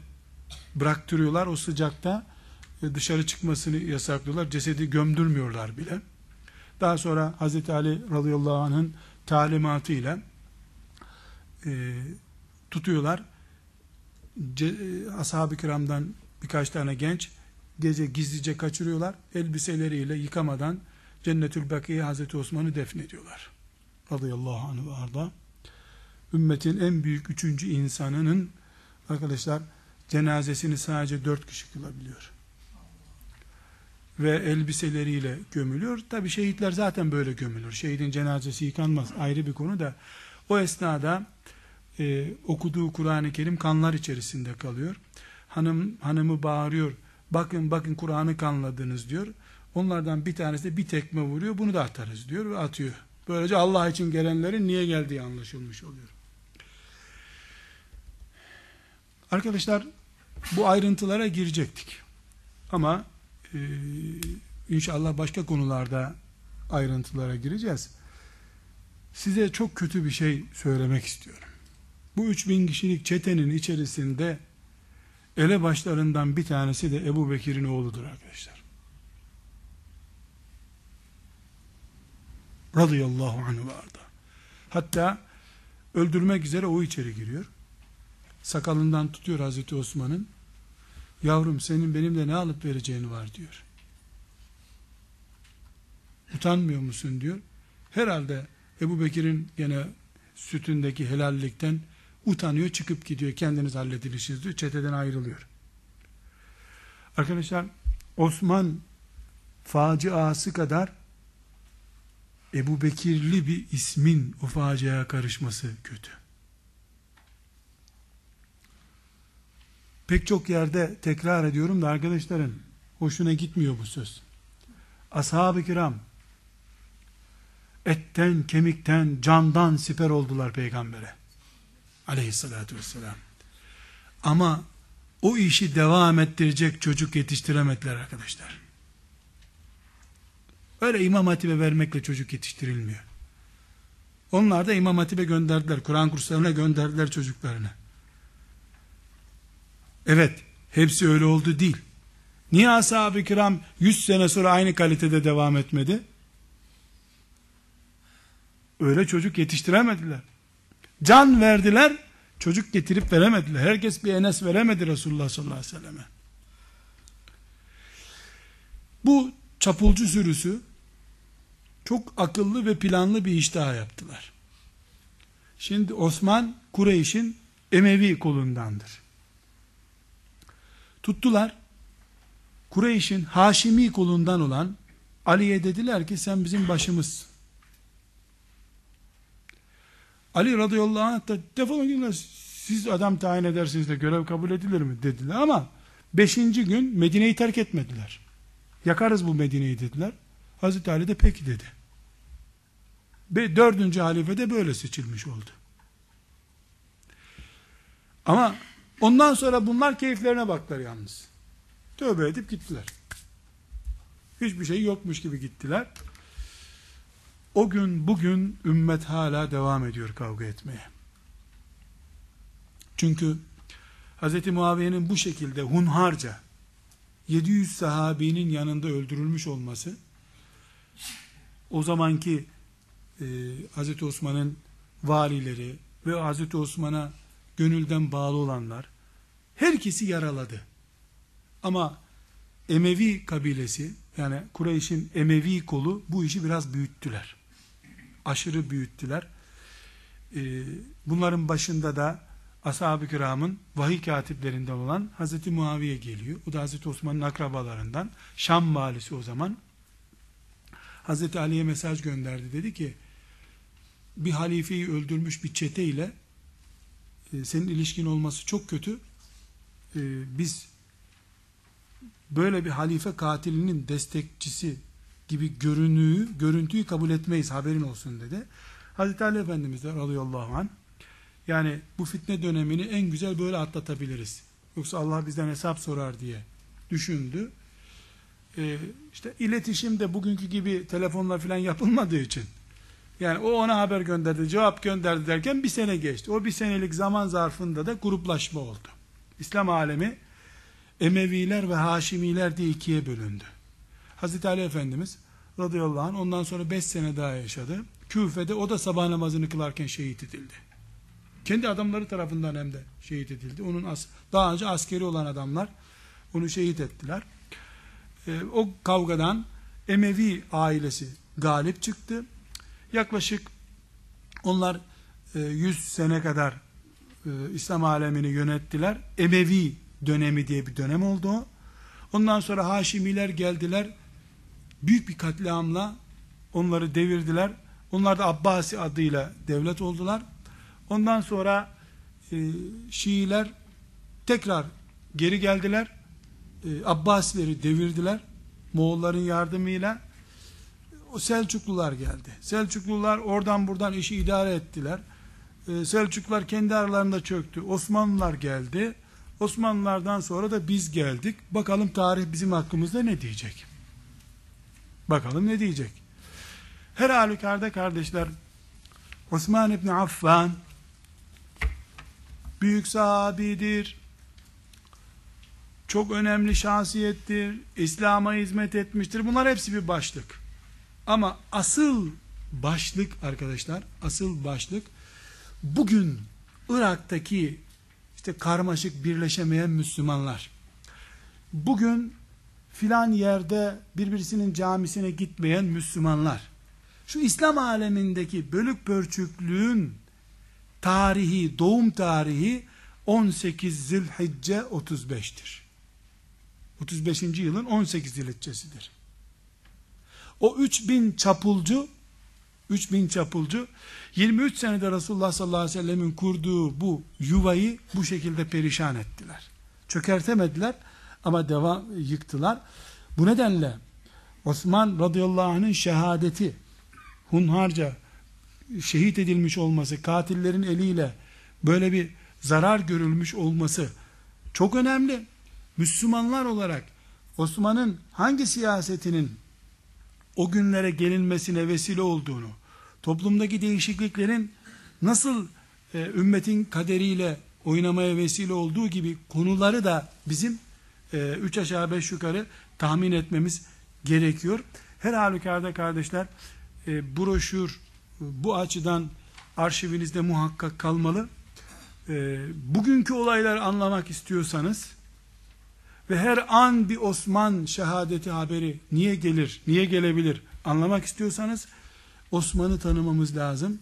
S1: bıraktırıyorlar. O sıcakta e, dışarı çıkmasını yasaklıyorlar. Cesedi gömdürmüyorlar bile. Daha sonra Hz. Ali radıyallahu anh'ın talimatıyla e, tutuyorlar. Ce, e, ashab-ı kiramdan birkaç tane genç gece gizlice kaçırıyorlar. Elbiseleriyle yıkamadan Cennetül Bakiye Hazreti Osman'ı defnediyorlar radıyallahu anh ve arda ümmetin en büyük üçüncü insanının arkadaşlar cenazesini sadece dört kişi kılabiliyor. ve elbiseleriyle gömülüyor. Tabi şehitler zaten böyle gömülür. Şehidin cenazesi yıkanmaz ayrı bir konu da. O esnada e, okuduğu Kur'an-ı Kerim kanlar içerisinde kalıyor. Hanım hanımı bağırıyor. Bakın bakın Kur'an'ı kanladınız diyor. Onlardan bir tanesi de bir tekme vuruyor. Bunu da atarız diyor ve atıyor. Böylece Allah için gelenlerin niye geldiği anlaşılmış oluyor. Arkadaşlar bu ayrıntılara girecektik. Ama e, inşallah başka konularda ayrıntılara gireceğiz. Size çok kötü bir şey söylemek istiyorum. Bu 3000 kişilik çetenin içerisinde elebaşlarından bir tanesi de Ebu Bekir'in oğludur arkadaşlar. Radıyallahu anh vardı. Hatta öldürmek üzere o içeri giriyor. Sakalından tutuyor Hazreti Osman'ın. Yavrum senin benimle ne alıp vereceğin var diyor. Utanmıyor musun diyor. Herhalde Ebu Bekir'in gene sütündeki helallikten utanıyor çıkıp gidiyor. Kendiniz halledilişiniz diyor. Çeteden ayrılıyor. Arkadaşlar Osman faciası kadar Ebu Bekirli bir ismin o faciaya karışması kötü. Pek çok yerde tekrar ediyorum da arkadaşların hoşuna gitmiyor bu söz. Ashab-ı kiram etten, kemikten, candan siper oldular peygambere. Aleyhissalatü vesselam. Ama o işi devam ettirecek çocuk yetiştiremediler arkadaşlar. Öyle imam hatibe vermekle çocuk yetiştirilmiyor. Onlar da imam hatibe gönderdiler. Kur'an kurslarına gönderdiler çocuklarını. Evet, hepsi öyle oldu değil. Niye ashab-ı kiram 100 sene sonra aynı kalitede devam etmedi? Öyle çocuk yetiştiremediler. Can verdiler, çocuk getirip veremediler. Herkes bir enes veremedi Resulullah sallallahu aleyhi ve selleme. Bu çapulcu sürüsü çok akıllı ve planlı bir iş daha yaptılar. Şimdi Osman Kureyş'in Emevi kolundandır. Tuttular. Kureyş'in Haşimi kolundan olan Ali'ye dediler ki sen bizim başımızsın. Ali radıyallahu anh da defolun gidin siz adam tayin edersiniz de görev kabul edilir mi dediler ama beşinci gün Medine'yi terk etmediler. Yakarız bu Medine'yi dediler. Hazreti Ali de peki dedi. Ve dördüncü halife de böyle seçilmiş oldu. Ama ondan sonra bunlar keyiflerine baktılar yalnız. Tövbe edip gittiler. Hiçbir şey yokmuş gibi gittiler. O gün bugün ümmet hala devam ediyor kavga etmeye. Çünkü Hz. Muaviye'nin bu şekilde hunharca 700 sahabinin yanında öldürülmüş olması o zamanki e, Hz. Osman'ın valileri ve Hz. Osman'a gönülden bağlı olanlar herkesi yaraladı. Ama Emevi kabilesi yani Kureyş'in Emevi kolu bu işi biraz büyüttüler. Aşırı büyüttüler. Ee, bunların başında da ashab-ı kiramın vahiy katiplerinden olan Hazreti Muaviye geliyor. O da Hazreti Osman'ın akrabalarından. Şam valisi o zaman. Hazreti Ali'ye mesaj gönderdi. Dedi ki bir halifeyi öldürmüş bir çete ile e, senin ilişkin olması çok kötü. E, biz böyle bir halife katilinin destekçisi gibi görünüğü, görüntüyü kabul etmeyiz haberin olsun dedi. Hazreti Ali Efendimiz de radıyallahu anh yani bu fitne dönemini en güzel böyle atlatabiliriz. Yoksa Allah bizden hesap sorar diye düşündü. Ee, işte iletişim de bugünkü gibi telefonla falan yapılmadığı için yani o ona haber gönderdi, cevap gönderdi derken bir sene geçti. O bir senelik zaman zarfında da gruplaşma oldu. İslam alemi Emeviler ve Haşimiler diye ikiye bölündü. Hazreti Ali Efendimiz radıyallahu anh ondan sonra beş sene daha yaşadı. Küfe'de o da sabah namazını kılarken şehit edildi. Kendi adamları tarafından hem de şehit edildi. Onun as daha önce askeri olan adamlar onu şehit ettiler. Ee, o kavgadan Emevi ailesi galip çıktı. Yaklaşık onlar e, 100 sene kadar e, İslam alemini yönettiler. Emevi dönemi diye bir dönem oldu o. Ondan sonra Haşimiler geldiler. Büyük bir katliamla onları devirdiler. Onlar da Abbasi adıyla devlet oldular. Ondan sonra e, Şiiler tekrar geri geldiler. E, Abbasileri devirdiler. Moğolların yardımıyla o Selçuklular geldi. Selçuklular oradan buradan işi idare ettiler. Ee, Selçuklular kendi aralarında çöktü. Osmanlılar geldi. Osmanlılardan sonra da biz geldik. Bakalım tarih bizim hakkımızda ne diyecek? Bakalım ne diyecek? Her halükarda kardeşler Osman İbni Affan büyük sahabidir. Çok önemli şahsiyettir. İslam'a hizmet etmiştir. Bunlar hepsi bir başlık. Ama asıl başlık arkadaşlar, asıl başlık bugün Irak'taki işte karmaşık birleşemeyen Müslümanlar. Bugün filan yerde birbirisinin camisine gitmeyen Müslümanlar. Şu İslam alemindeki bölük pörçüklüğün tarihi, doğum tarihi 18 Zilhicce 35'tir. 35. yılın 18 Zilhiccesidir. O 3000 çapulcu 3000 çapulcu 23 senede Resulullah sallallahu aleyhi ve sellemin kurduğu bu yuvayı bu şekilde perişan ettiler. Çökertemediler ama devam yıktılar. Bu nedenle Osman radıyallahu anh'ın şehadeti hunharca şehit edilmiş olması, katillerin eliyle böyle bir zarar görülmüş olması çok önemli. Müslümanlar olarak Osman'ın hangi siyasetinin o günlere gelinmesine vesile olduğunu, toplumdaki değişikliklerin nasıl e, ümmetin kaderiyle oynamaya vesile olduğu gibi konuları da bizim e, üç aşağı beş yukarı tahmin etmemiz gerekiyor. Her halükarda kardeşler e, broşür bu açıdan arşivinizde muhakkak kalmalı. E, bugünkü olayları anlamak istiyorsanız ve her an bir Osman şehadeti haberi niye gelir, niye gelebilir anlamak istiyorsanız Osman'ı tanımamız lazım.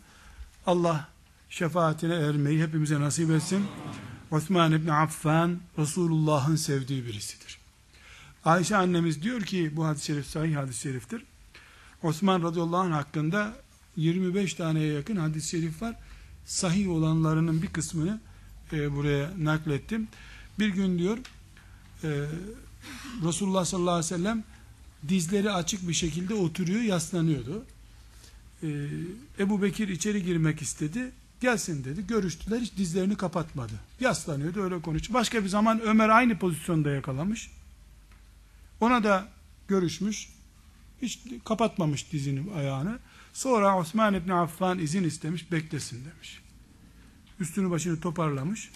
S1: Allah şefaatine ermeyi hepimize nasip etsin. Osman İbni Affan Resulullah'ın sevdiği birisidir. Ayşe annemiz diyor ki bu hadis-i şerif sahih hadis-i şeriftir. Osman radıyallahu anh hakkında 25 taneye yakın hadis-i şerif var. Sahih olanlarının bir kısmını e, buraya naklettim. Bir gün diyor e, Resulullah sallallahu aleyhi ve sellem dizleri açık bir şekilde oturuyor, yaslanıyordu. Ee, Ebu Bekir içeri girmek istedi. Gelsin dedi. Görüştüler. Hiç dizlerini kapatmadı. Yaslanıyordu öyle konuş. Başka bir zaman Ömer aynı pozisyonda yakalamış. Ona da görüşmüş. Hiç kapatmamış dizini ayağını. Sonra Osman İbni Affan izin istemiş. Beklesin demiş. Üstünü başını toparlamış.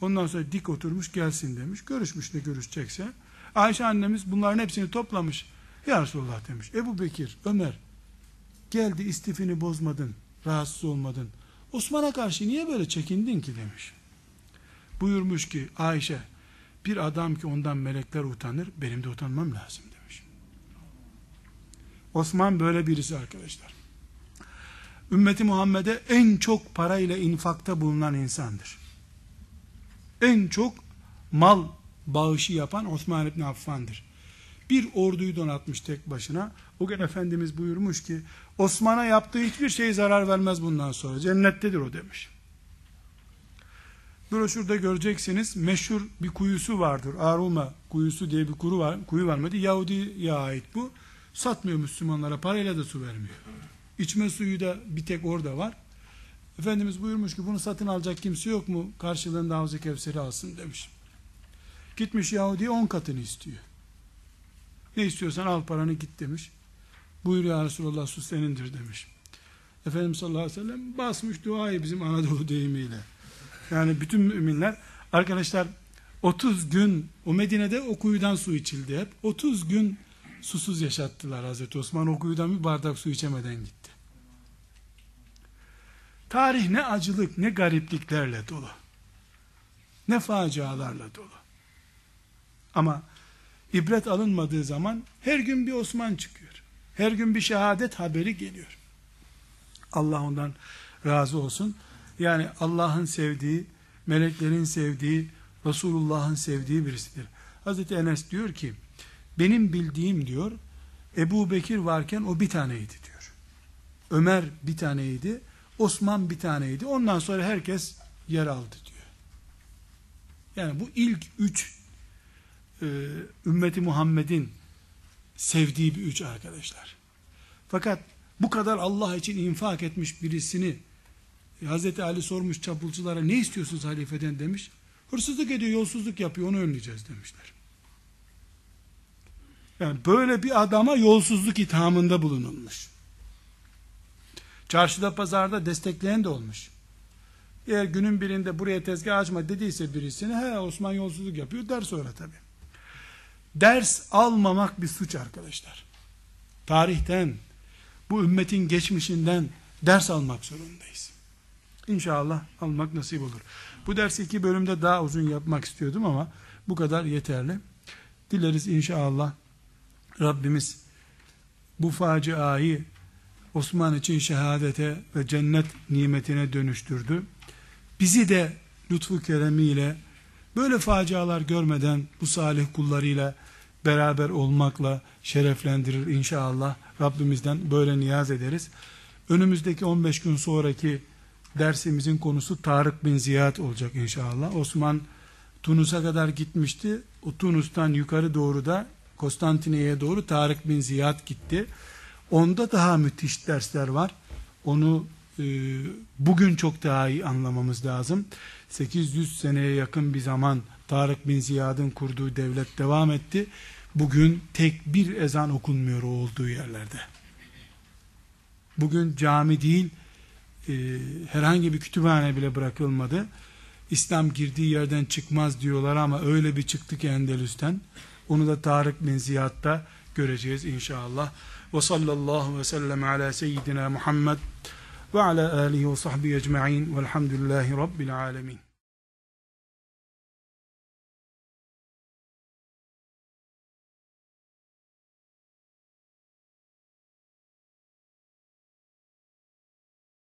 S1: Ondan sonra dik oturmuş gelsin demiş. Görüşmüş ne görüşecekse. Ayşe annemiz bunların hepsini toplamış. Ya Resulullah demiş. Ebu Bekir, Ömer geldi istifini bozmadın, rahatsız olmadın. Osman'a karşı niye böyle çekindin ki demiş. Buyurmuş ki Ayşe bir adam ki ondan melekler utanır benim de utanmam lazım demiş. Osman böyle birisi arkadaşlar. Ümmeti Muhammed'e en çok parayla infakta bulunan insandır. En çok mal bağışı yapan Osman İbni Affan'dır. Bir orduyu donatmış tek başına. O gün Efendimiz buyurmuş ki Osman'a yaptığı hiçbir şey zarar vermez bundan sonra. Cennettedir o demiş. Broşürde göreceksiniz meşhur bir kuyusu vardır. Arulma kuyusu diye bir kuru var, kuyu var mıydı? Yahudi'ye ait bu. Satmıyor Müslümanlara parayla da su vermiyor. İçme suyu da bir tek orada var. Efendimiz buyurmuş ki bunu satın alacak kimse yok mu? Karşılığında Havz-ı Kevser'i alsın demiş. Gitmiş Yahudi on katını istiyor. Ne istiyorsan al paranı git demiş. Buyur ya Resulallah su senindir demiş. Efendimiz sallallahu aleyhi ve sellem basmış duayı bizim Anadolu deyimiyle. Yani bütün müminler arkadaşlar 30 gün o Medine'de o kuyudan su içildi hep. 30 gün susuz yaşattılar Hazreti Osman o kuyudan bir bardak su içemeden gitti. Tarih ne acılık ne garipliklerle dolu. Ne facialarla dolu. Ama ibret alınmadığı zaman her gün bir Osman çıkıyor. Her gün bir şehadet haberi geliyor. Allah ondan razı olsun. Yani Allah'ın sevdiği, meleklerin sevdiği, Resulullah'ın sevdiği birisidir. Hazreti Enes diyor ki, benim bildiğim diyor, Ebu Bekir varken o bir taneydi diyor. Ömer bir taneydi. Osman bir taneydi. Ondan sonra herkes yer aldı diyor. Yani bu ilk üç e, ümmeti Muhammed'in sevdiği bir üç arkadaşlar. Fakat bu kadar Allah için infak etmiş birisini Hazreti Ali sormuş çapulculara ne istiyorsunuz halifeden demiş. Hırsızlık ediyor, yolsuzluk yapıyor, onu önleyeceğiz demişler. Yani böyle bir adama yolsuzluk ithamında bulunulmuş. Çarşıda pazarda destekleyen de olmuş. Eğer günün birinde buraya tezgah açma dediyse birisine he Osman yolsuzluk yapıyor der sonra tabi. Ders almamak bir suç arkadaşlar. Tarihten, bu ümmetin geçmişinden ders almak zorundayız. İnşallah almak nasip olur. Bu dersi iki bölümde daha uzun yapmak istiyordum ama bu kadar yeterli. Dileriz inşallah Rabbimiz bu faciayı Osman için şehadete ve cennet nimetine dönüştürdü. Bizi de lütfu keremiyle böyle facialar görmeden bu salih kullarıyla beraber olmakla şereflendirir inşallah. Rabbimizden böyle niyaz ederiz. Önümüzdeki 15 gün sonraki dersimizin konusu Tarık bin Ziyad olacak inşallah. Osman Tunus'a kadar gitmişti. O Tunus'tan yukarı doğru da Konstantine'ye doğru Tarık bin Ziyad gitti. Onda daha müthiş dersler var. Onu e, bugün çok daha iyi anlamamız lazım. 800 seneye yakın bir zaman Tarık bin Ziyad'ın kurduğu devlet devam etti. Bugün tek bir ezan okunmuyor o olduğu yerlerde. Bugün cami değil, e, herhangi bir kütüphane bile bırakılmadı. İslam girdiği yerden çıkmaz diyorlar ama öyle bir çıktı ki Endülüs'ten. Onu da Tarık bin Ziyad'da göreceğiz inşallah. Ve sallallahu ve sellem ala seyyidina Muhammed ve ala alihi ve sahbihi ecma'in velhamdülillahi rabbil alemin.